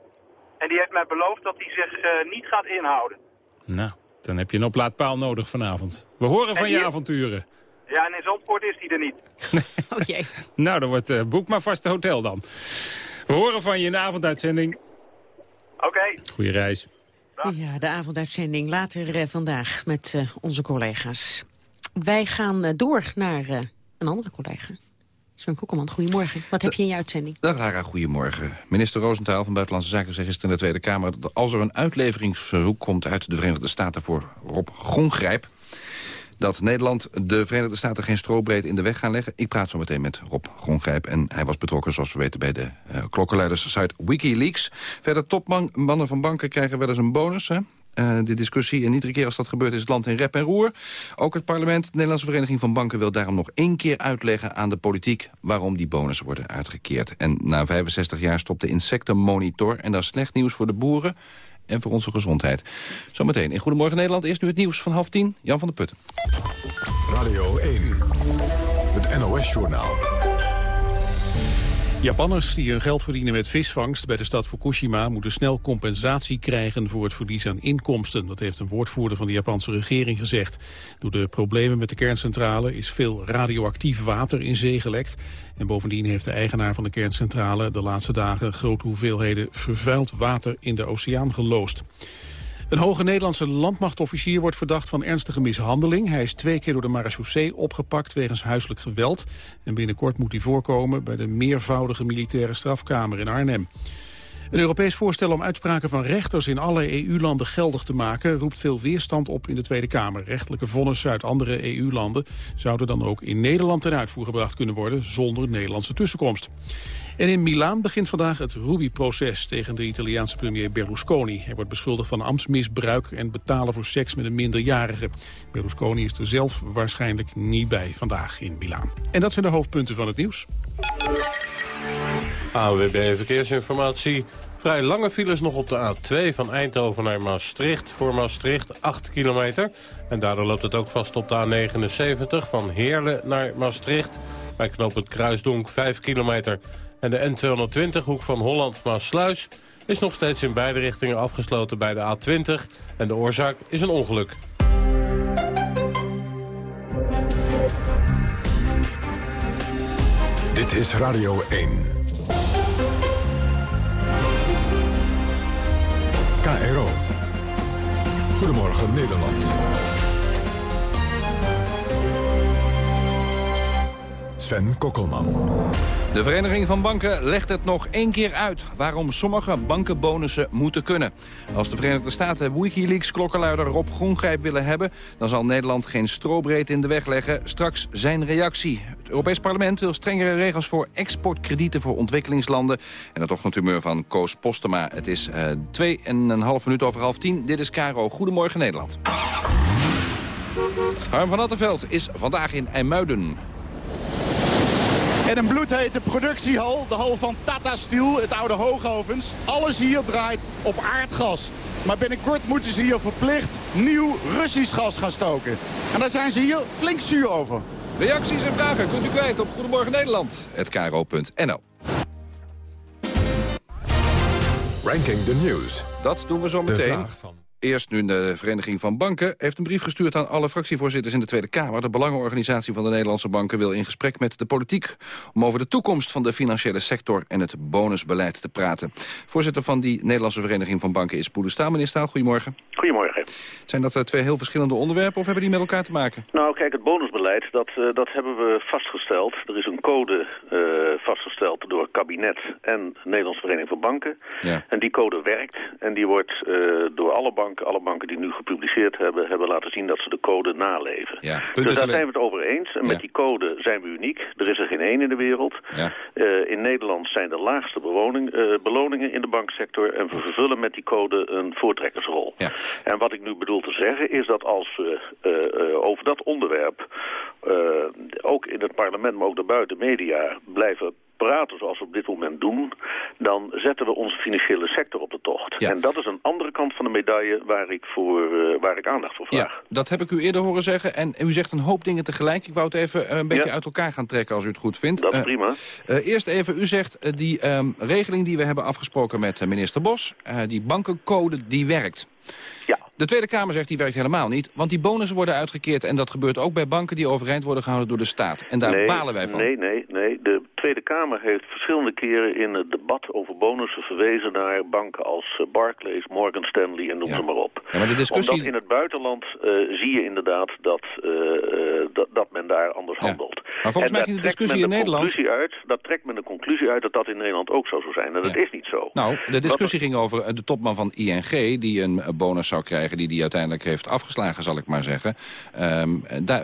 En die heeft mij beloofd dat hij zich eh, niet gaat inhouden. Nou, dan heb je een oplaadpaal nodig vanavond. We horen van je avonturen. Ja, en in Zandvoort is die er niet. oh jee. Nou, dan wordt uh, boek maar vast hotel dan. We horen van je in de avonduitzending. Oké. Okay. Goeie reis. Ja, de avonduitzending later uh, vandaag met onze collega's. Wij gaan door naar een andere collega. Sven Koekelman, goedemorgen. Wat heb je in je uitzending? Dag Lara, goedemorgen. Minister Roosentaal van Buitenlandse Zaken zegt gisteren in de Tweede Kamer... dat als er een uitleveringsverzoek komt uit de Verenigde Staten voor Rob Gongrijp dat Nederland de Verenigde Staten geen strobreed in de weg gaan leggen. Ik praat zo meteen met Rob Grongrijp en hij was betrokken, zoals we weten, bij de uh, klokkenluiders-site Wikileaks. Verder, topmannen van banken krijgen wel eens een bonus, hè? Uh, de discussie. En iedere keer als dat gebeurt is het land in rep en roer. Ook het parlement, de Nederlandse Vereniging van Banken... wil daarom nog één keer uitleggen aan de politiek... waarom die bonussen worden uitgekeerd. En na 65 jaar stopt de insectenmonitor. En dat is slecht nieuws voor de boeren en voor onze gezondheid. Zometeen in Goedemorgen Nederland is nu het nieuws van half tien. Jan van der Putten. Radio 1, het NOS-journaal. Japanners die hun geld verdienen met visvangst bij de stad Fukushima... moeten snel compensatie krijgen voor het verlies aan inkomsten. Dat heeft een woordvoerder van de Japanse regering gezegd. Door de problemen met de kerncentrale is veel radioactief water in zee gelekt. En bovendien heeft de eigenaar van de kerncentrale de laatste dagen... grote hoeveelheden vervuild water in de oceaan geloosd. Een hoge Nederlandse landmachtofficier wordt verdacht van ernstige mishandeling. Hij is twee keer door de marechaussee opgepakt wegens huiselijk geweld. En binnenkort moet hij voorkomen bij de meervoudige militaire strafkamer in Arnhem. Een Europees voorstel om uitspraken van rechters in alle EU-landen geldig te maken... roept veel weerstand op in de Tweede Kamer. Rechtelijke vonnissen uit andere EU-landen zouden dan ook in Nederland ten uitvoer gebracht kunnen worden... zonder Nederlandse tussenkomst. En in Milaan begint vandaag het Ruby-proces tegen de Italiaanse premier Berlusconi. Hij wordt beschuldigd van ambtsmisbruik en betalen voor seks met een minderjarige. Berlusconi is er zelf waarschijnlijk niet bij vandaag in Milaan. En dat zijn de hoofdpunten van het nieuws. AWB Verkeersinformatie. Vrij lange files nog op de A2 van Eindhoven naar Maastricht. Voor Maastricht 8 kilometer. En daardoor loopt het ook vast op de A79 van Heerlen naar Maastricht. Bij knooppunt Kruisdonk 5 kilometer. En de N220 hoek van Holland-Maasluis is nog steeds in beide richtingen afgesloten bij de A20. En de oorzaak is een ongeluk. Dit is Radio 1. KRO. Goedemorgen Nederland. Sven Kokkelman. De Vereniging van Banken legt het nog één keer uit... waarom sommige bankenbonussen moeten kunnen. Als de Verenigde Staten Wikileaks-klokkenluider Rob Groengrijp willen hebben... dan zal Nederland geen strobreed in de weg leggen. Straks zijn reactie. Het Europees Parlement wil strengere regels voor exportkredieten voor ontwikkelingslanden. En het ochtendhumeur van Koos Postema. Het is uh, twee en een half minuut over half tien. Dit is Caro. Goedemorgen Nederland. Harm van Attenveld is vandaag in IJmuiden. En een bloedhete productiehal, de hal van Tata Steel, het oude Hoogovens. Alles hier draait op aardgas. Maar binnenkort moeten ze hier verplicht nieuw Russisch gas gaan stoken. En daar zijn ze hier flink zuur over. Reacties en vragen kunt u kwijt op Goedemorgen Nederland. Het kro.nl Ranking the News. Dat doen we zo meteen. Eerst nu de Vereniging van Banken heeft een brief gestuurd aan alle fractievoorzitters in de Tweede Kamer. De Belangenorganisatie van de Nederlandse banken wil in gesprek met de politiek om over de toekomst van de financiële sector en het bonusbeleid te praten. Voorzitter van die Nederlandse Vereniging van Banken is Poele Staal. Goedemorgen. Goedemorgen. Zijn dat twee heel verschillende onderwerpen of hebben die met elkaar te maken? Nou kijk, het bonusbeleid, dat, uh, dat hebben we vastgesteld. Er is een code uh, vastgesteld door het kabinet en de Nederlandse Vereniging van Banken. Ja. En die code werkt en die wordt uh, door alle banken alle banken die nu gepubliceerd hebben, hebben laten zien dat ze de code naleven. Ja, dus daar zijn we het over eens. En Ja. met die code zijn we uniek. Er is er geen één in de wereld. Ja. Eh, in Nederland zijn de laagste bewoning, eh, beloningen in de banksector. En we vervullen met die code een voortrekkersrol. Ja. En wat ik nu bedoel te zeggen is dat als we eh, over dat onderwerp... ook in het parlement, maar ook daarbuiten media blijven praten zoals we op dit moment doen... dan zetten we onze financiële sector op de tocht. Ja. En dat is een andere kant van de medaille waar ik, voor, eh, waar ik aandacht voor vraag. Ja, dat heb ik u eerder horen zeggen. En u zegt een hoop dingen tegelijk. Ik wou het even eh, een beetje Ja. uit elkaar gaan trekken als u het goed vindt. Dat is Eh, prima. eerst even, u zegt die ehm, regeling die we hebben afgesproken met minister Bos... die bankencode, die werkt. Ja. De Tweede Kamer zegt die werkt helemaal niet, want die bonussen worden uitgekeerd... en dat gebeurt ook bij banken die overeind worden gehouden door de staat. En daar nee, balen wij van. Nee, nee, nee. De Tweede Kamer heeft verschillende keren in het debat over bonussen verwezen naar banken als eh, Barclays, Morgan Stanley en noem ze maar op. Ja, maar de discussie... Omdat in het buitenland uh, zie je inderdaad dat, uh, dat, dat, men daar anders ja. handelt. Maar volgens mij ging de discussie in Nederland... Uit, dat trekt men de conclusie uit dat dat in Nederland ook zo zou zijn. En dat is niet zo. Nou, de discussie ging over de topman van ING... die een bonus zou krijgen die die uiteindelijk heeft afgeslagen, zal ik maar zeggen. Um,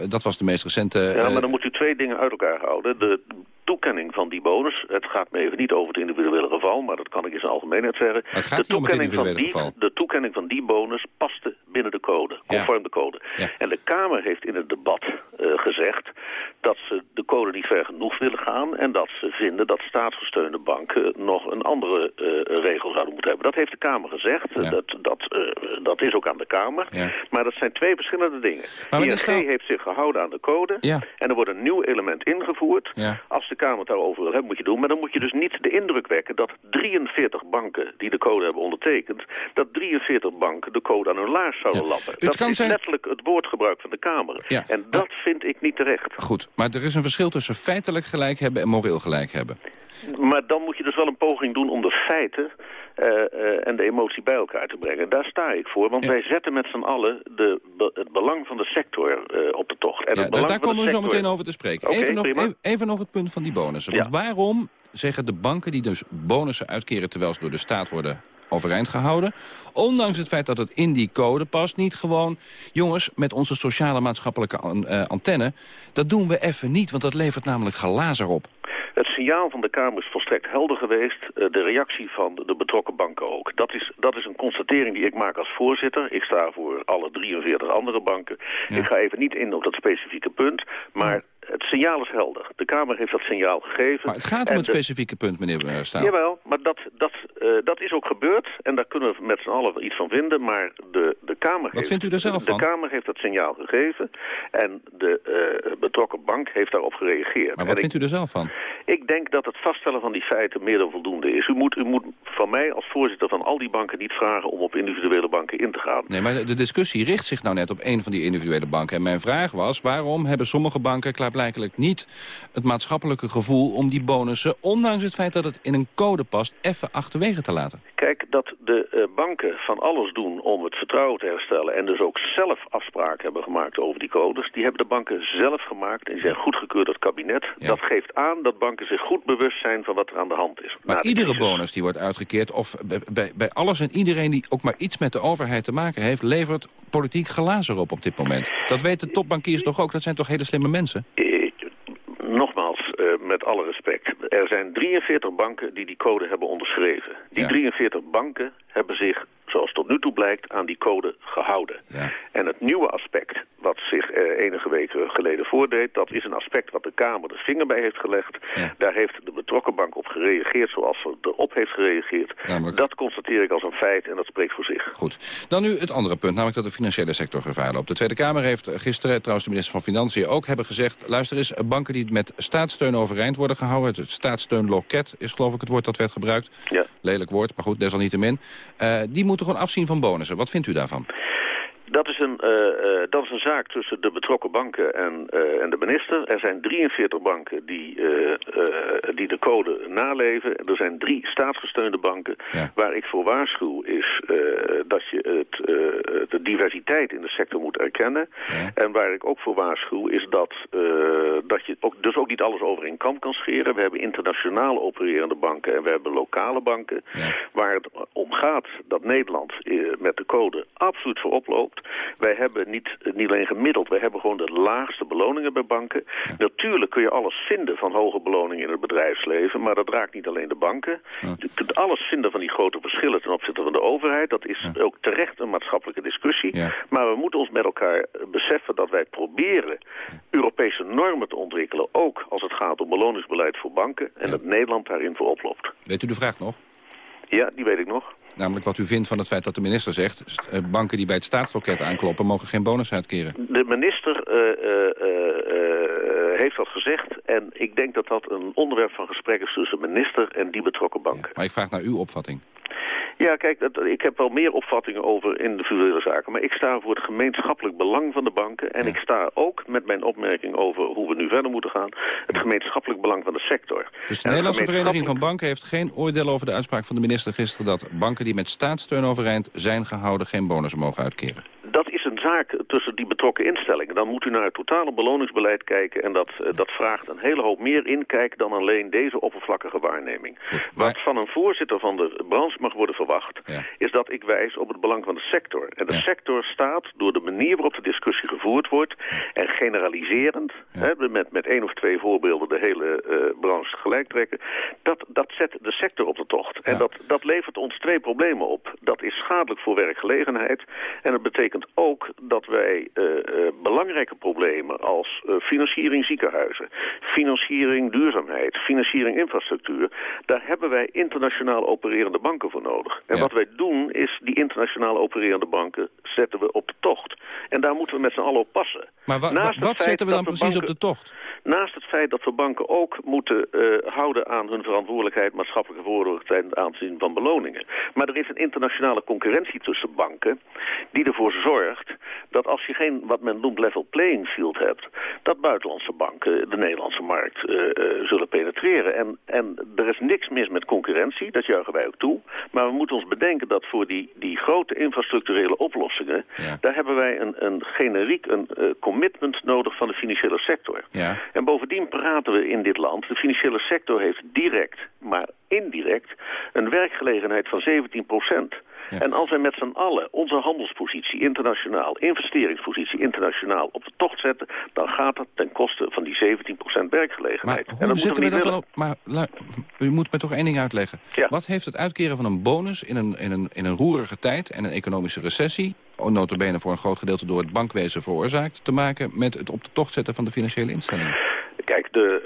dat was de meest recente... Ja, maar dan moet u twee dingen uit elkaar houden. De toekenning van die bonus, het gaat me even niet over het individuele geval, maar dat kan ik in zijn algemeenheid zeggen. De, toekenning van die, geval. de toekenning van die bonus paste binnen de code, conform ja. de code. Ja. En de Kamer heeft in het debat uh, gezegd dat ze de code niet ver genoeg willen gaan en dat ze vinden dat staatsgesteunde banken nog een andere uh, regel zouden moeten hebben. Dat heeft de Kamer gezegd, Ja. dat, dat, uh, dat is ook aan de Kamer. Maar dat zijn twee verschillende dingen. Maar ING heeft zich gehouden aan de code Ja. en er wordt een nieuw element ingevoerd. Ja. Als de Kamer het daarover wil hebben, moet je doen. Maar dan moet je dus niet de indruk wekken dat 43 banken die de code hebben ondertekend... dat 43 banken de code aan hun laars zouden Ja. lappen. Het Dat kan is zijn- letterlijk het woordgebruik van de Kamer. Ja. En dat vind ik niet terecht. Goed, maar er is een verschil tussen feitelijk gelijk hebben en moreel gelijk hebben. Maar dan moet je dus wel een poging doen om de feiten en de emotie bij elkaar te brengen. Daar sta ik voor, want wij zetten met z'n allen de, be- het belang van de sector eh, op de tocht. En Ja, het belang daar komen we zo meteen over te spreken. Even, nog, even, even nog het punt van die bonussen. Want waarom zeggen de banken die dus bonussen uitkeren... terwijl ze door de staat worden overeind gehouden... ondanks het feit dat het in die code past, niet gewoon... jongens, met onze sociale maatschappelijke an- eh, antenne... dat doen we even niet, want dat levert namelijk glazer op. Het signaal van de Kamer is volstrekt helder geweest. eh, de reactie van de betrokken banken ook. Dat is, dat is een constatering die ik maak als voorzitter. Ik sta voor alle 43 andere banken. Ik ga even niet in op dat specifieke punt. Maar het signaal is helder. De Kamer heeft dat signaal gegeven. Maar het gaat om het de- specifieke punt, meneer Staal. Jawel, maar dat, dat, eh, dat is ook gebeurd. En daar kunnen we met z'n allen wel iets van vinden. Maar de, de Kamer heeft... vindt u er zelf de, van? De Kamer heeft dat signaal gegeven. En de eh, betrokken bank heeft daarop gereageerd. Maar En wat ik- vindt u er zelf van? ik denk dat het vaststellen van die feiten meer dan voldoende is. U moet, u moet van mij als voorzitter van al die banken niet vragen om op individuele banken in te gaan. Nee, maar de- de discussie richt zich nou net op een van die individuele banken. En mijn vraag was, waarom hebben sommige banken klaarblijkelijk niet het maatschappelijke gevoel om die bonussen, ondanks het feit dat het in een code past, even achterwege te laten? Kijk, dat de eh, banken van alles doen om het vertrouwen te herstellen... en dus ook zelf afspraken hebben gemaakt over die codes... die hebben de banken zelf gemaakt en die zijn goedgekeurd door het kabinet. Dat geeft aan dat banken zich goed bewust zijn van wat er aan de hand is. Maar iedere crisis. bonus die wordt uitgekeerd, of bij, bij, bij alles en iedereen die ook maar iets met de overheid te maken heeft, levert politiek glazer op op dit moment. Dat weten topbankiers toch ook? Dat zijn toch hele slimme mensen? Met alle respect. Er zijn 43 banken die die code hebben onderschreven. Die Ja. 43 banken hebben zich, zoals tot nu toe blijkt, aan die code gehouden. En het nieuwe aspect, wat zich eh, enige weken geleden voordeed... dat is een aspect wat de Kamer de vinger bij heeft gelegd. Daar heeft de betrokken bank op gereageerd zoals ze erop heeft gereageerd. Namelijk? Dat constateer ik als een feit en dat spreekt voor zich. Goed. Dan nu het andere punt, namelijk dat de financiële sector gevaar loopt. De Tweede Kamer heeft gisteren, trouwens de minister van Financiën ook, hebben gezegd... luister eens, banken die met staatssteun overeind worden gehouden... het staatssteunloket is geloof ik het woord dat werd gebruikt. Ja. Lelijk woord, maar goed, desalniettemin. Eh die moeten gewoon afzien van bonussen. Wat vindt u daarvan? Dat is, een, eh, eh, dat is een zaak tussen de betrokken banken en, eh, en de minister. Er zijn 43 banken die, die de code naleven. Er zijn drie staatsgesteunde banken. Waar ik voor waarschuw is dat je het, de diversiteit in de sector moet erkennen. En waar ik ook voor waarschuw is dat, dat je ook, dus ook niet alles over één kant kan scheren. We hebben internationaal opererende banken en we hebben lokale banken. Waar het om gaat dat Nederland met de code absoluut voorop loopt. Wij hebben niet, niet alleen gemiddeld, wij hebben gewoon de laagste beloningen bij banken. Natuurlijk kun je alles vinden van hoge beloningen in het bedrijfsleven, maar dat raakt niet alleen de banken. Je kunt alles vinden van die grote verschillen ten opzichte van de overheid. Dat is ook terecht een maatschappelijke discussie. Maar we moeten ons met elkaar eh, beseffen dat wij proberen Europese normen te ontwikkelen, ook als het gaat om beloningsbeleid voor banken, en dat Nederland daarin voorop loopt. Weet u de vraag nog? Ja, die weet ik nog. Namelijk wat u vindt van het feit dat de minister zegt... eh, banken die bij het staatsloket aankloppen mogen geen bonus uitkeren. De minister eh, eh, heeft dat gezegd en ik denk dat dat een onderwerp van gesprek is tussen de minister en die betrokken bank. Maar ik vraag naar uw opvatting. Ja, kijk, dat, ik heb wel meer opvattingen over individuele zaken. Maar ik sta voor het gemeenschappelijk belang van de banken. En ik sta ook met mijn opmerking over hoe we nu verder moeten gaan... het gemeenschappelijk belang van de sector. Dus de Nederlandse Vereniging van Banken heeft geen oordeel over de uitspraak van de minister gisteren... dat banken die met staatssteun overeind zijn gehouden geen bonus mogen uitkeren? Dat zaak tussen die betrokken instellingen. Dan moet u naar het totale beloningsbeleid kijken... en dat, eh, dat vraagt een hele hoop meer inkijk dan alleen deze oppervlakkige waarneming. Wat van een voorzitter van de branche mag worden verwacht... is dat ik wijs op het belang van de sector. En de sector staat door de manier waarop de discussie gevoerd wordt... en generaliserend, hè, met, met één of twee voorbeelden de hele uh, branche gelijk trekken... Dat, dat zet de sector op de tocht. En dat, dat levert ons twee problemen op. Dat is schadelijk voor werkgelegenheid... en het betekent ook dat wij uh, uh, belangrijke problemen als uh, financiering ziekenhuizen, financiering duurzaamheid, financiering infrastructuur, daar hebben wij internationaal opererende banken voor nodig. En ja. wat wij doen is die internationaal opererende banken zetten we op de tocht. En daar moeten we met z'n allen op passen. Maar wa wa wat zetten we dan precies banken, op de tocht? Naast het feit dat we banken ook moeten houden aan hun verantwoordelijkheid, maatschappelijke verantwoordelijkheid ten aanzien van beloningen. Maar er is een internationale concurrentie tussen banken die ervoor zorgt dat als je geen, wat men noemt, level playing field hebt, dat buitenlandse banken de Nederlandse markt uh, uh, zullen penetreren. En, en er is niks mis met concurrentie, dat juichen wij ook toe. Maar we moeten ons bedenken dat voor die, die grote infrastructurele oplossingen, ja. daar hebben wij een, een generiek een uh, commitment nodig van de financiële sector. Ja. En bovendien praten we in dit land, de financiële sector heeft direct, maar indirect, een werkgelegenheid van 17 procent. Ja. En als wij met z'n allen onze handelspositie internationaal, investeringspositie internationaal op de tocht zetten, dan gaat dat ten koste van die 17% werkgelegenheid. Maar en hoe zitten we, we dan op? Maar u moet me toch één ding uitleggen. Ja. Wat heeft het uitkeren van een bonus in een, in, een, in een roerige tijd en een economische recessie, notabene voor een groot gedeelte door het bankwezen veroorzaakt, te maken met het op de tocht zetten van de financiële instellingen? Kijk, de...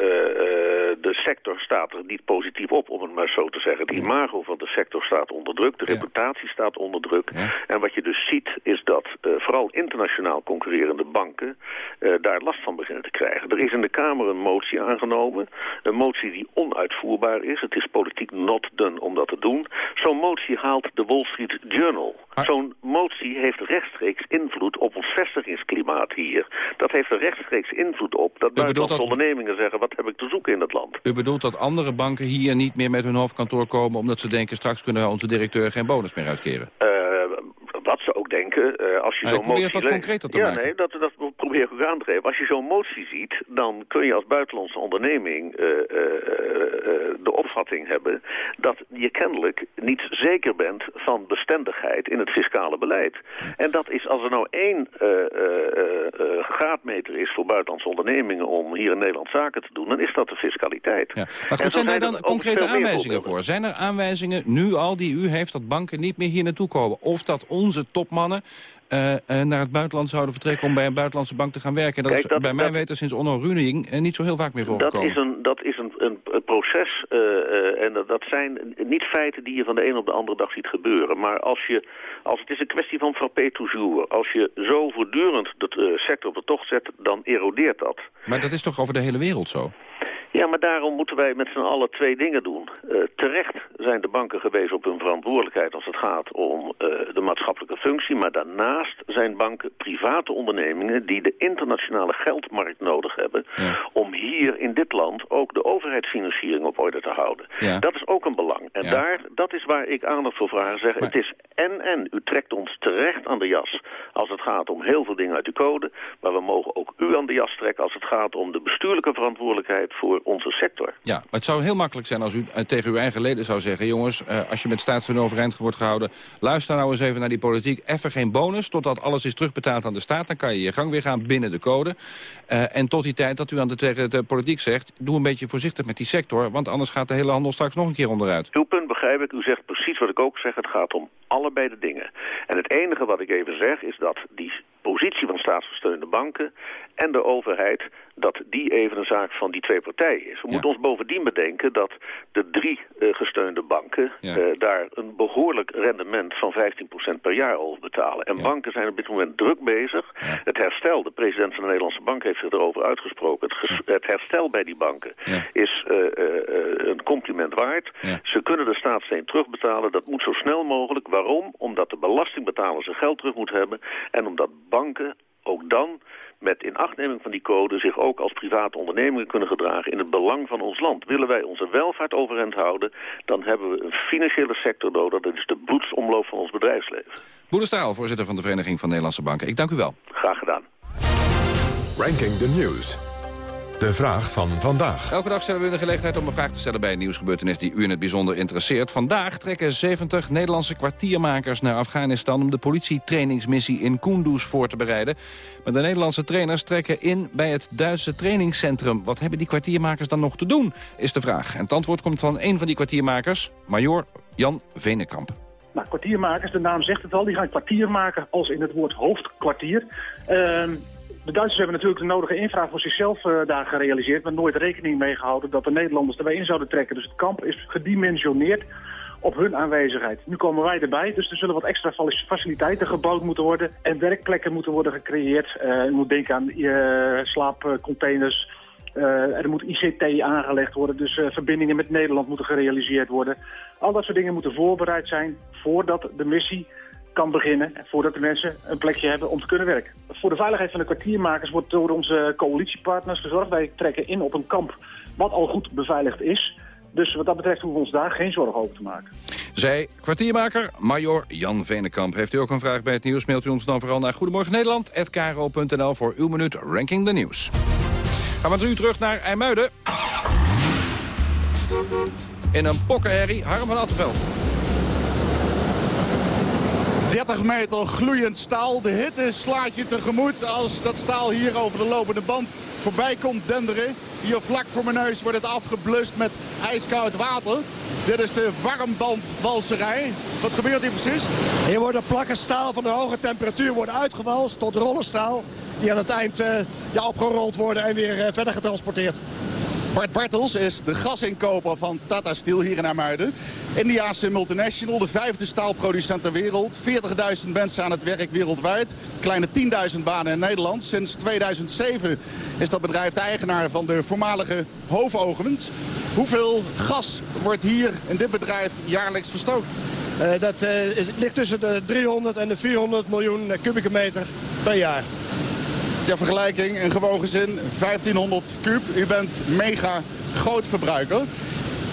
De sector staat er niet positief op, om het maar zo te zeggen. Het imago van de sector staat onder druk, de reputatie staat onder druk. En wat je dus ziet is dat uh, vooral internationaal concurrerende banken uh, daar last van beginnen te krijgen. Er is in de Kamer een motie aangenomen, een motie die onuitvoerbaar is. Het is politiek not done om dat te doen. Zo'n motie haalt de Wall Street Journal. Zo'n motie heeft rechtstreeks invloed op ons vestigingsklimaat hier. Dat heeft er rechtstreeks invloed op dat buitenlandse dat... ondernemingen zeggen... wat heb ik te zoeken in het land. U bedoelt dat andere banken hier niet meer met hun hoofdkantoor komen... omdat ze denken straks kunnen wij onze directeur geen bonus meer uitkeren? Uh, ook denken, uh, als je zo'n motie... wat concreter te ja, maken. nee, dat, dat probeer ik ook aan te geven. Als je zo'n motie ziet, dan kun je als buitenlandse onderneming uh, de opvatting hebben... dat je kennelijk niet zeker bent van bestendigheid in het fiscale beleid. En dat is, als er nou één graadmeter is voor buitenlandse ondernemingen... om hier in Nederland zaken te doen, dan is dat de fiscaliteit. Ja. Maar goed, zijn daar dan concrete aanwijzingen voor? Zijn er aanwijzingen, nu al, die u heeft, dat banken niet meer hier naartoe komen? Of dat onze topmannen uh, uh, naar het buitenland zouden vertrekken om bij een buitenlandse bank te gaan werken. Dat Kijk, is bij dat, mijn weten sinds Onno Runing uh, niet zo heel vaak meer voorgekomen. Dat is een, dat is een, een, een proces en dat, dat zijn niet feiten die je van de een op de andere dag ziet gebeuren. Maar als, je, als het is een kwestie van frappé toujours. Als je zo voortdurend de sector op de tocht zet, dan erodeert dat. Maar dat is toch over de hele wereld zo? Ja, maar daarom moeten wij met z'n allen twee dingen doen. Uh, terecht zijn de banken gewezen op hun verantwoordelijkheid als het gaat om uh, de maatschappelijke functie. Maar daarnaast zijn banken private ondernemingen die de internationale geldmarkt nodig hebben... Ja. om hier in dit land ook de overheidsfinanciering op orde te houden. Ja. Dat is ook een belang. En Ja. daar, dat is waar ik aandacht voor vraag. Zeg, Het is en-en. U trekt ons terecht aan de jas als het gaat om heel veel dingen uit de code. Maar we mogen ook u aan de jas trekken als het gaat om de bestuurlijke verantwoordelijkheid voor onze sector. Ja, maar het zou heel makkelijk zijn als u uh, tegen uw eigen leden zou zeggen... jongens, uh, als je met staatssteun overeind wordt gehouden... luister nou eens even naar die politiek. Even geen bonus, totdat alles is terugbetaald aan de staat. Dan kan je je gang weer gaan binnen de code. Uh, en tot die tijd dat u aan de, tegen de politiek zegt... doe een beetje voorzichtig met die sector... want anders gaat de hele handel straks nog een keer onderuit. Uw punt begrijp ik. U zegt precies wat ik ook zeg. Het gaat om allebei de dingen. En het enige wat ik even zeg is dat die positie van staatsgesteunde banken en de overheid dat die even een zaak van die twee partijen is. We moeten ons bovendien bedenken dat de drie eh, gesteunde banken Ja. eh, daar een behoorlijk rendement van 15% per jaar over betalen. En banken zijn op dit moment druk bezig. Het herstel, de president van de Nederlandse Bank heeft zich erover uitgesproken. Het, herstel bij die banken is eh, een compliment waard. Ze kunnen de staatssteen terugbetalen. Dat moet zo snel mogelijk. Waarom? Omdat de belastingbetaler zijn geld terug moet hebben. En omdat banken ook dan met inachtneming van die code zich ook als private ondernemingen kunnen gedragen in het belang van ons land. Willen wij onze welvaart overeind houden, dan hebben we een financiële sector nodig. Dat is de bloedsomloop van ons bedrijfsleven. Boede Staal, voorzitter van de Vereniging van Nederlandse Banken. Ik dank u wel. Graag gedaan. Ranking the News. De vraag van vandaag. Elke dag stellen we u de gelegenheid om een vraag te stellen bij een nieuwsgebeurtenis die u in het bijzonder interesseert. Vandaag trekken 70 Nederlandse kwartiermakers naar Afghanistan om de politietrainingsmissie in Kunduz voor te bereiden. Maar de Nederlandse trainers trekken in bij het Duitse trainingscentrum. Wat hebben die kwartiermakers dan nog te doen, is de vraag. En het antwoord komt van een van die kwartiermakers, major Jan Venekamp. Nou, kwartiermakers, de naam zegt het al, die gaan kwartier maken als in het woord hoofdkwartier. Ehm, de Duitsers hebben natuurlijk de nodige infra voor zichzelf eh, daar gerealiseerd, maar nooit rekening mee gehouden dat de Nederlanders erbij in zouden trekken. Dus het kamp is gedimensioneerd op hun aanwezigheid. Nu komen wij erbij, dus er zullen wat extra fa- faciliteiten gebouwd moeten worden en werkplekken moeten worden gecreëerd. Eh, je moet denken aan eh, slaapcontainers, er moet ICT aangelegd worden, dus verbindingen met Nederland moeten gerealiseerd worden. Al dat soort dingen moeten voorbereid zijn voordat de missie kan beginnen. En voordat de mensen een plekje hebben om te kunnen werken. Voor de veiligheid van de kwartiermakers wordt door onze coalitiepartners gezorgd. Wij trekken in op een kamp wat al goed beveiligd is. Dus wat dat betreft hoeven we ons daar geen zorgen over te maken. Zij, kwartiermaker, major Jan Venekamp. Heeft u ook een vraag bij het nieuws, mailt u ons dan vooral naar Goedemorgen Nederland@kro.nl voor uw minuut Ranking the News. Gaan we terug naar IJmuiden. In een pokkenherrie, Harm van Attenveld. 30 meter gloeiend staal. De hitte slaat je tegemoet als dat staal hier over de lopende band voorbij komt denderen. Hier vlak voor mijn neus wordt het afgeblust met ijskoud water. Dit is de warmbandwalserij. Wat gebeurt hier precies? Hier worden plakken staal van de hoge temperatuur worden uitgewalst tot rollenstaal. Die aan het eind eh, ja, opgerold worden en weer eh, verder getransporteerd. Bart Bartels is de gasinkoper van Tata Steel hier in Amuiden. Indiaanse multinational, de vijfde staalproducent ter wereld. 40.000 mensen aan het werk wereldwijd. Kleine 10.000 banen in Nederland. Sinds 2007 is dat bedrijf de eigenaar van de voormalige Hoofdogend. Hoeveel gas wordt hier in dit bedrijf jaarlijks verstoken? Eh, dat eh, ligt tussen de 300 en de 400 miljoen eh, kubieke meter per jaar. Ter vergelijking, een gewoon gezin, 1500 kuub. U bent mega groot verbruiker.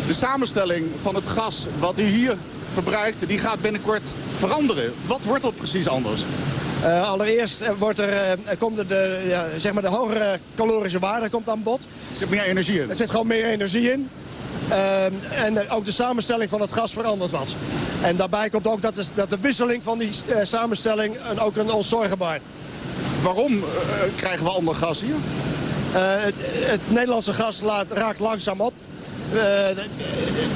De samenstelling van het gas wat u hier verbruikt, die gaat binnenkort veranderen. Wat wordt dat precies anders? Eh, allereerst eh, wordt er, eh, komt er de, ja, zeg maar de hogere calorische waarde komt aan bod. Er zit meer energie in? Er zit gewoon meer energie in. En ook de samenstelling van het gas verandert wat. En daarbij komt ook dat de, dat de wisseling van die samenstelling een, ook een baart. Waarom eh, krijgen we ander gas hier? Eh, het, het Nederlandse gas raakt langzaam op. Eh,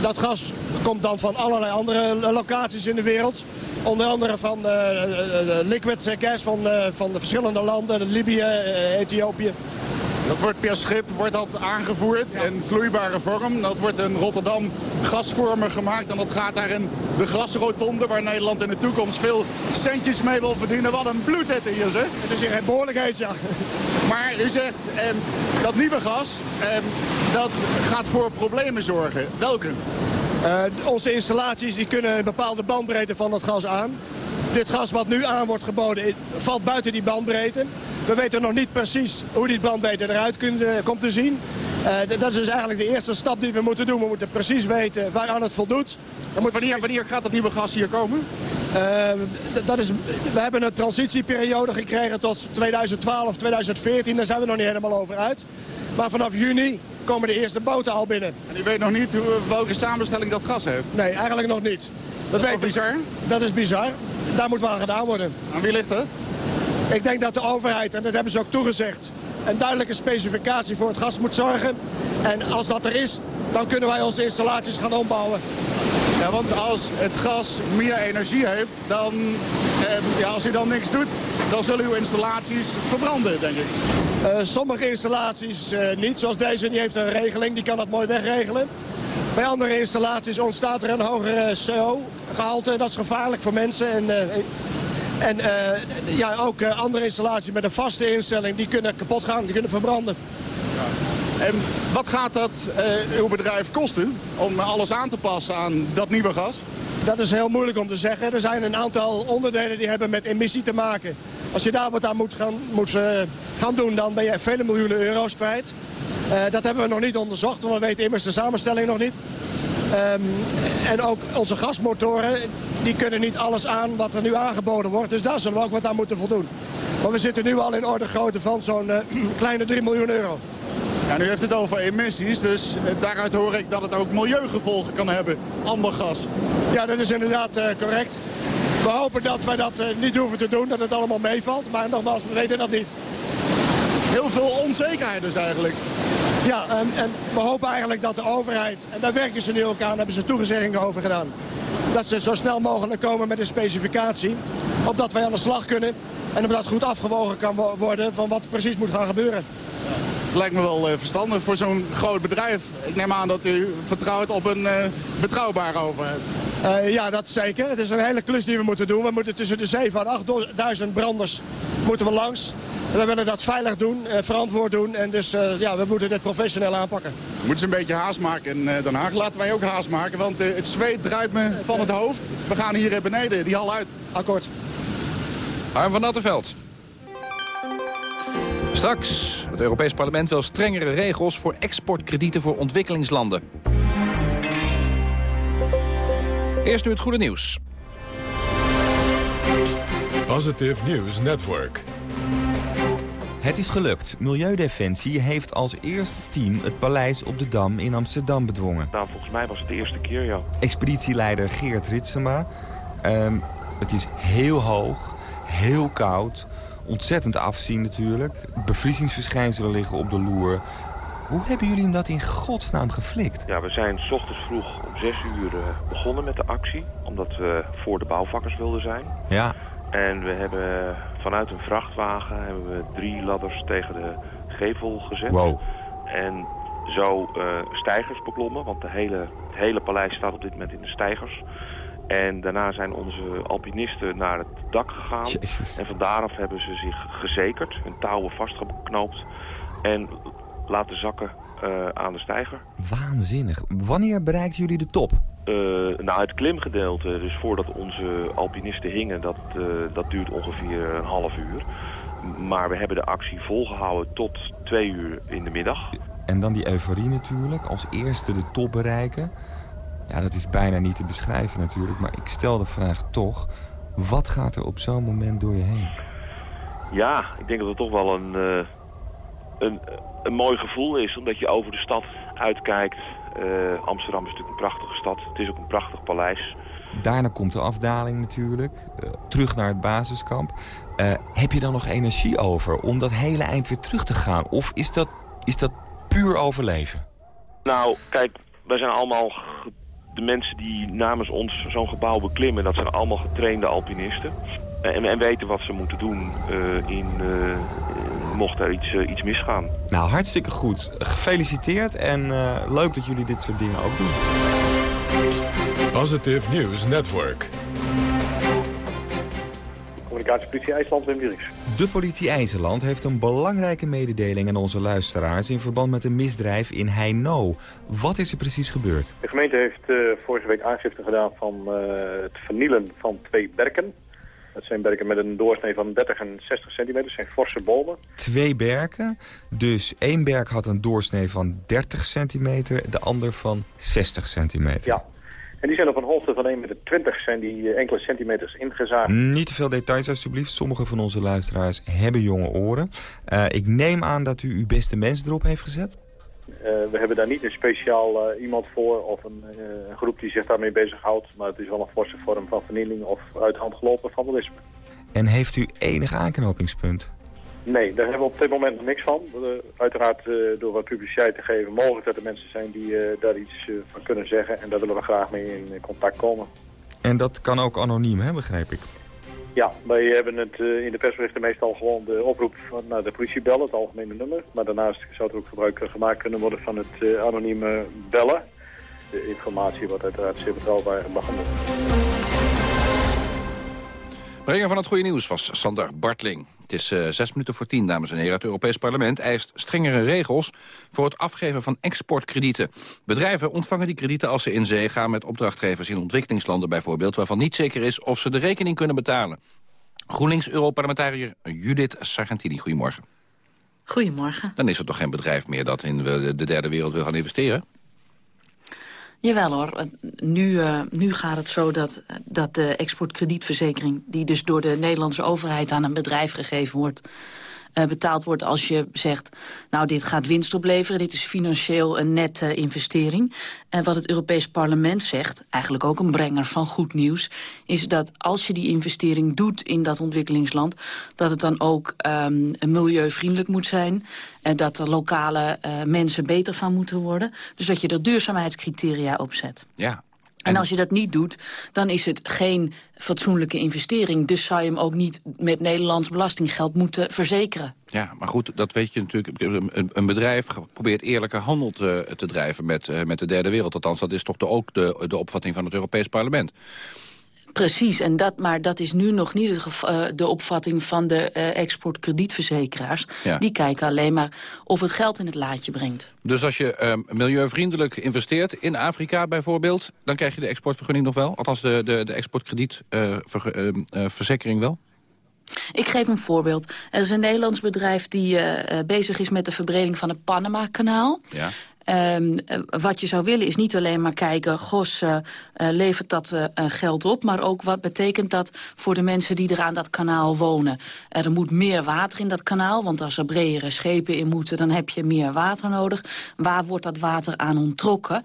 dat gas komt dan van allerlei andere locaties in de wereld. Onder andere van liquid gas van, van de verschillende landen, Libië, Ethiopië. Dat wordt per schip wordt dat aangevoerd in vloeibare vorm. Dat wordt in Rotterdam gasvormig gemaakt. En dat gaat daar in de gasrotonde waar Nederland in de toekomst veel centjes mee wil verdienen. Wat een bloedhitte hier zeg. Het is hier geen behoorlijkheid, ja. Maar u zegt ehm, dat nieuwe gas, ehm, dat gaat voor problemen zorgen. Welke? Eh, onze installaties die kunnen een bepaalde bandbreedte van dat gas aan. Dit gas wat nu aan wordt geboden i- valt buiten die bandbreedte. We weten nog niet precies hoe die bandbreedte eruit kunt, eh, komt te zien. Eh, dat is dus eigenlijk de eerste stap die we moeten doen. We moeten precies weten waaraan het voldoet. Dan moet wanneer, wanneer gaat dat nieuwe gas hier komen? Eh, dat is, we hebben een transitieperiode gekregen tot 2012, 2014. Daar zijn we nog niet helemaal over uit. Maar vanaf juni komen de eerste boten al binnen. En u weet nog niet hoe, welke samenstelling dat gas heeft? Nee, eigenlijk nog niet. Dat is bizar? Dat is bizar. Daar moet wel aan gedaan worden. Aan wie ligt het? Ik denk dat de overheid, en dat hebben ze ook toegezegd, een duidelijke specificatie voor het gas moet zorgen. En als dat er is, dan kunnen wij onze installaties gaan ombouwen. Ja, want als het gas meer energie heeft, dan, eh, ja, als u dan niks doet, dan zullen uw installaties verbranden, denk ik. Uh, sommige installaties uh, niet, zoals deze, die heeft een regeling, die kan dat mooi wegregelen. Bij andere installaties ontstaat er een hogere CO-gehalte. Dat is gevaarlijk voor mensen. En, uh, en ja, ook andere installaties met een vaste instelling, die kunnen kapot gaan, die kunnen verbranden. En wat gaat dat uh, uw bedrijf kosten om alles aan te passen aan dat nieuwe gas? Dat is heel moeilijk om te zeggen. Er zijn een aantal onderdelen die hebben met emissie te maken. Als je daar wat aan moet gaan, moet, gaan doen, dan ben je vele miljoenen euro's kwijt. Dat hebben we nog niet onderzocht, want we weten immers de samenstelling nog niet. Um, en ook onze gasmotoren, die kunnen niet alles aan wat er nu aangeboden wordt. Dus daar zullen we ook wat aan moeten voldoen. Maar we zitten nu al in orde grootte van zo'n uh, kleine 3 miljoen euro. Ja, nu heeft het over emissies, dus daaruit hoor ik dat het ook milieugevolgen kan hebben, ambergas. Ja, dat is inderdaad uh, correct. We hopen dat wij dat uh, niet hoeven te doen, dat het allemaal meevalt. Maar nogmaals, we weten dat niet. Heel veel onzekerheid dus eigenlijk. Ja, en, en, we hopen eigenlijk dat de overheid, en daar werken ze nu ook aan, hebben ze toegezeggingen over gedaan. Dat ze zo snel mogelijk komen met een specificatie, opdat wij aan de slag kunnen. En omdat goed afgewogen kan worden van wat precies moet gaan gebeuren. Lijkt me wel uh, verstandig voor zo'n groot bedrijf. Ik neem aan dat u vertrouwt op een uh, betrouwbare overheid. Uh, ja, dat zeker. Het is een hele klus die we moeten doen. We moeten tussen de 7 en 8.000 branders moeten we langs. We willen dat veilig doen, verantwoord doen. En dus ja, we moeten dit professioneel aanpakken. We moeten ze een beetje haast maken in Den Haag. Laten wij ook haast maken, want het zweet draait me van het hoofd. We gaan hier beneden die hal uit. Akkoord. Arm van Nattenveld. Straks, het Europees Parlement wil strengere regels voor exportkredieten voor ontwikkelingslanden. Eerst nu het goede nieuws. Positive News Network. Het is gelukt. Milieudefensie heeft als eerste team het paleis op de Dam in Amsterdam bedwongen. Nou, volgens mij was het de eerste keer, ja. Expeditieleider Geert Ritsema. Um, het is heel hoog, heel koud, ontzettend afzien natuurlijk. Bevriezingsverschijnselen liggen op de loer. Hoe hebben jullie hem dat in godsnaam geflikt? Ja, we zijn s ochtends vroeg om 6 uur uh, begonnen met de actie. Omdat we voor de bouwvakkers wilden zijn. Ja. En we hebben vanuit een vrachtwagen hebben we drie ladders tegen de gevel gezet. Wow. En zo uh, stijgers beklommen. Want de hele, het hele paleis staat op dit moment in de stijgers. En daarna zijn onze alpinisten naar het dak gegaan. Jezus. En van daaraf hebben ze zich gezekerd, hun touwen vastgeknoopt en laten zakken uh, aan de steiger. Waanzinnig. Wanneer bereikten jullie de top? Uh, nou, het klimgedeelte, dus voordat onze alpinisten hingen, dat, uh, dat duurt ongeveer een half uur. Maar we hebben de actie volgehouden tot twee uur in de middag. En dan die euforie natuurlijk, als eerste de top bereiken. Ja, dat is bijna niet te beschrijven natuurlijk, maar ik stel de vraag toch... wat gaat er op zo'n moment door je heen? Ja, ik denk dat het toch wel een, uh, een, een mooi gevoel is, omdat je over de stad uitkijkt. Uh, Amsterdam is natuurlijk een prachtige stad, het is ook een prachtig paleis. Daarna komt de afdaling natuurlijk, uh, terug naar het basiskamp. heb je dan nog energie over om dat hele eind weer terug te gaan? Of is dat, is dat puur overleven? Nou, kijk, wij zijn allemaal de mensen die namens ons zo'n gebouw beklimmen, dat zijn allemaal getrainde alpinisten. En, en weten wat ze moeten doen uh, in, uh, mocht er iets, uh, iets misgaan. Nou, hartstikke goed. Gefeliciteerd en leuk dat jullie dit soort dingen ook doen. Positive News Network. IJsland, Wim. De politie IJsland heeft een belangrijke mededeling aan onze luisteraars... in verband met een misdrijf in Heino. Wat is er precies gebeurd? De gemeente heeft uh, vorige week aangifte gedaan van uh, het vernielen van twee berken. Dat zijn berken met een doorsnee van 30 en 60 centimeter. Dat zijn forse bomen. Twee berken. Dus één berk had een doorsnee van 30 centimeter, de ander van 60 centimeter. Ja. En die zijn op een hoogte van 1,20 meter zijn die uh, enkele centimeters ingezaagd. Niet te veel details alsjeblieft. Sommige van onze luisteraars hebben jonge oren. Uh, ik neem aan dat u uw beste mens erop heeft gezet? Uh, we hebben daar niet een speciaal iemand voor of een, een, groep die zich daarmee bezighoudt. Maar het is wel een forse vorm van vernieling of uit hand gelopen vandalisme. En heeft u enig aanknopingspunt? Nee, daar hebben we op dit moment nog niks van. Uh, uiteraard uh, door wat publiciteit te geven mogelijk dat er mensen zijn die uh, daar iets van kunnen zeggen. En daar willen we graag mee in contact komen. En dat kan ook anoniem, hè, begrijp ik? Ja, wij hebben het in de persberichten meestal gewoon de oproep van naar de politie bellen, het algemene nummer. Maar daarnaast zou er ook gebruik gemaakt kunnen worden van het anonieme bellen. De informatie wordt uiteraard zeer betrouwbaar behandeld. Brenger van het goede nieuws was Sander Bartling. Het is uh, zes minuten voor tien, dames en heren. Het Europees Parlement eist strengere regels voor het afgeven van exportkredieten. Bedrijven ontvangen die kredieten als ze in zee gaan met opdrachtgevers in ontwikkelingslanden bijvoorbeeld, waarvan niet zeker is of ze de rekening kunnen betalen. GroenLinks-Europarlementariër Judith Sargentini, goedemorgen. Goedemorgen. Dan is er toch geen bedrijf meer dat in de derde wereld wil gaan investeren? Jawel hoor. Nu, uh, nu gaat het zo dat, dat de exportkredietverzekering... die dus door de Nederlandse overheid aan een bedrijf gegeven wordt... Uh, betaald wordt als je zegt... nou, dit gaat winst opleveren, dit is financieel een nette investering. En wat het Europees Parlement zegt, eigenlijk ook een brenger van goed nieuws... is dat als je die investering doet in dat ontwikkelingsland... dat het dan ook um, milieuvriendelijk moet zijn... en dat de lokale uh, mensen beter van moeten worden. Dus dat je er duurzaamheidscriteria op zet. Ja, en als je dat niet doet, dan is het geen fatsoenlijke investering. Dus zou je hem ook niet met Nederlands belastinggeld moeten verzekeren. Ja, maar goed, dat weet je natuurlijk. Een, bedrijf probeert eerlijke handel te, te drijven met, eh, met de derde wereld. Althans, dat is toch de, ook de, de opvatting van het Europees Parlement. Precies, en dat, maar dat is nu nog niet uh, de opvatting van de uh, exportkredietverzekeraars. Ja. Die kijken alleen maar of het geld in het laadje brengt. Dus als je uh, milieuvriendelijk investeert in Afrika bijvoorbeeld... dan krijg je de exportvergunning nog wel? Althans de, de, de exportkredietverzekering wel? Ik geef een voorbeeld. Er is een Nederlands bedrijf die uh, bezig is met de verbreding van het Panama-kanaal. Ja. Um, wat je zou willen is niet alleen maar kijken, gos, uh, levert dat uh, geld op... maar ook wat betekent dat voor de mensen die er aan dat kanaal wonen. er moet meer water in dat kanaal, want als er bredere schepen in moeten... dan heb je meer water nodig. Waar wordt dat water aan onttrokken?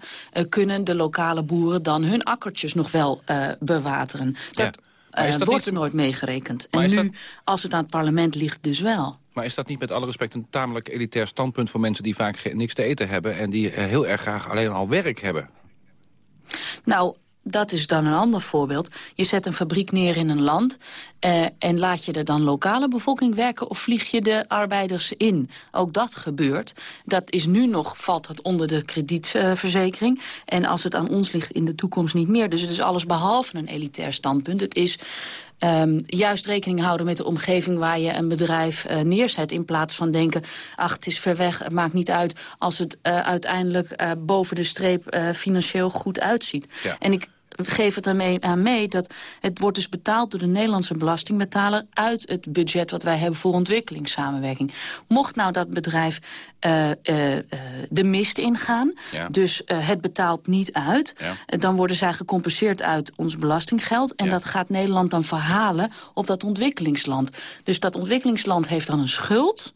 kunnen de lokale boeren dan hun akkertjes nog wel bewateren? Dat ja. wordt niet... nooit meegerekend. En nu, dat... als het aan het parlement ligt, dus wel. Maar is dat niet met alle respect een tamelijk elitair standpunt... voor mensen die vaak niks te eten hebben... en die heel erg graag alleen al werk hebben? Nou, dat is dan een ander voorbeeld. Je zet een fabriek neer in een land eh, en laat je er dan lokale bevolking werken... of vlieg je de arbeiders in? Ook dat gebeurt. Dat is nu nog, valt dat onder de kredietverzekering. en als het aan ons ligt in de toekomst niet meer. Dus het is alles behalve een elitair standpunt. Het is Um, juist rekening houden met de omgeving waar je een bedrijf uh, neerzet. In plaats van denken, ach, het is ver weg, het maakt niet uit... als het uh, uiteindelijk uh, boven de streep financieel goed uitziet. Ja. En ik geef het ermee aan mee dat het wordt dus betaald door de Nederlandse belastingbetaler uit het budget wat wij hebben voor ontwikkelingssamenwerking. Mocht nou dat bedrijf uh, uh, de mist ingaan, ja. dus het betaalt niet uit, ja. dan worden zij gecompenseerd uit ons belastinggeld en ja. dat gaat Nederland dan verhalen op dat ontwikkelingsland. Dus dat ontwikkelingsland heeft dan een schuld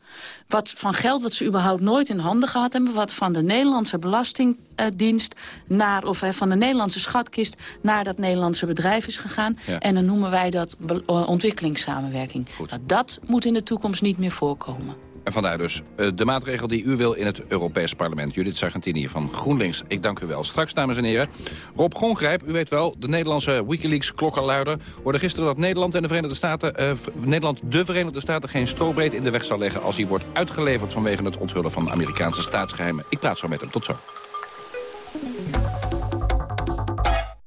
wat van geld wat ze überhaupt nooit in handen gehad hebben... wat van de Nederlandse Belastingdienst naar, of van de Nederlandse schatkist... naar dat Nederlandse bedrijf is gegaan. Ja. En dan noemen wij dat ontwikkelingssamenwerking. Nou, dat moet in de toekomst niet meer voorkomen. En vandaar dus uh, de maatregel die u wil in het Europees Parlement. Judith Sargentini van GroenLinks. Ik dank u wel. Straks, dames en heren. Rob Gongrijp, u weet wel, de Nederlandse Wikileaks-klokkenluider... hoorde gisteren dat Nederland, en de Verenigde Staten, uh, Nederland de Verenigde Staten geen strobreed in de weg zal leggen... als hij wordt uitgeleverd vanwege het onthullen van Amerikaanse staatsgeheimen. Ik praat zo met hem. Tot zo.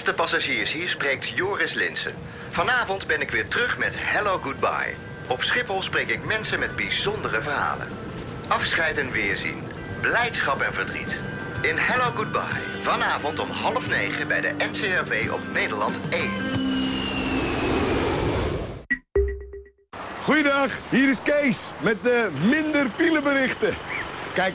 Beste passagiers, hier spreekt Joris Linsen. Vanavond ben ik weer terug met Hello Goodbye. Op Schiphol spreek ik mensen met bijzondere verhalen. Afscheid en weerzien. Blijdschap en verdriet. In Hello Goodbye. Vanavond om half negen bij de NCRV op Nederland 1. Goeiedag, hier is Kees met de minder fileberichten. Kijk,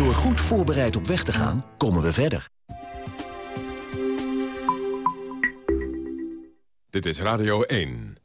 Door goed voorbereid op weg te gaan, komen we verder. Dit is Radio 1.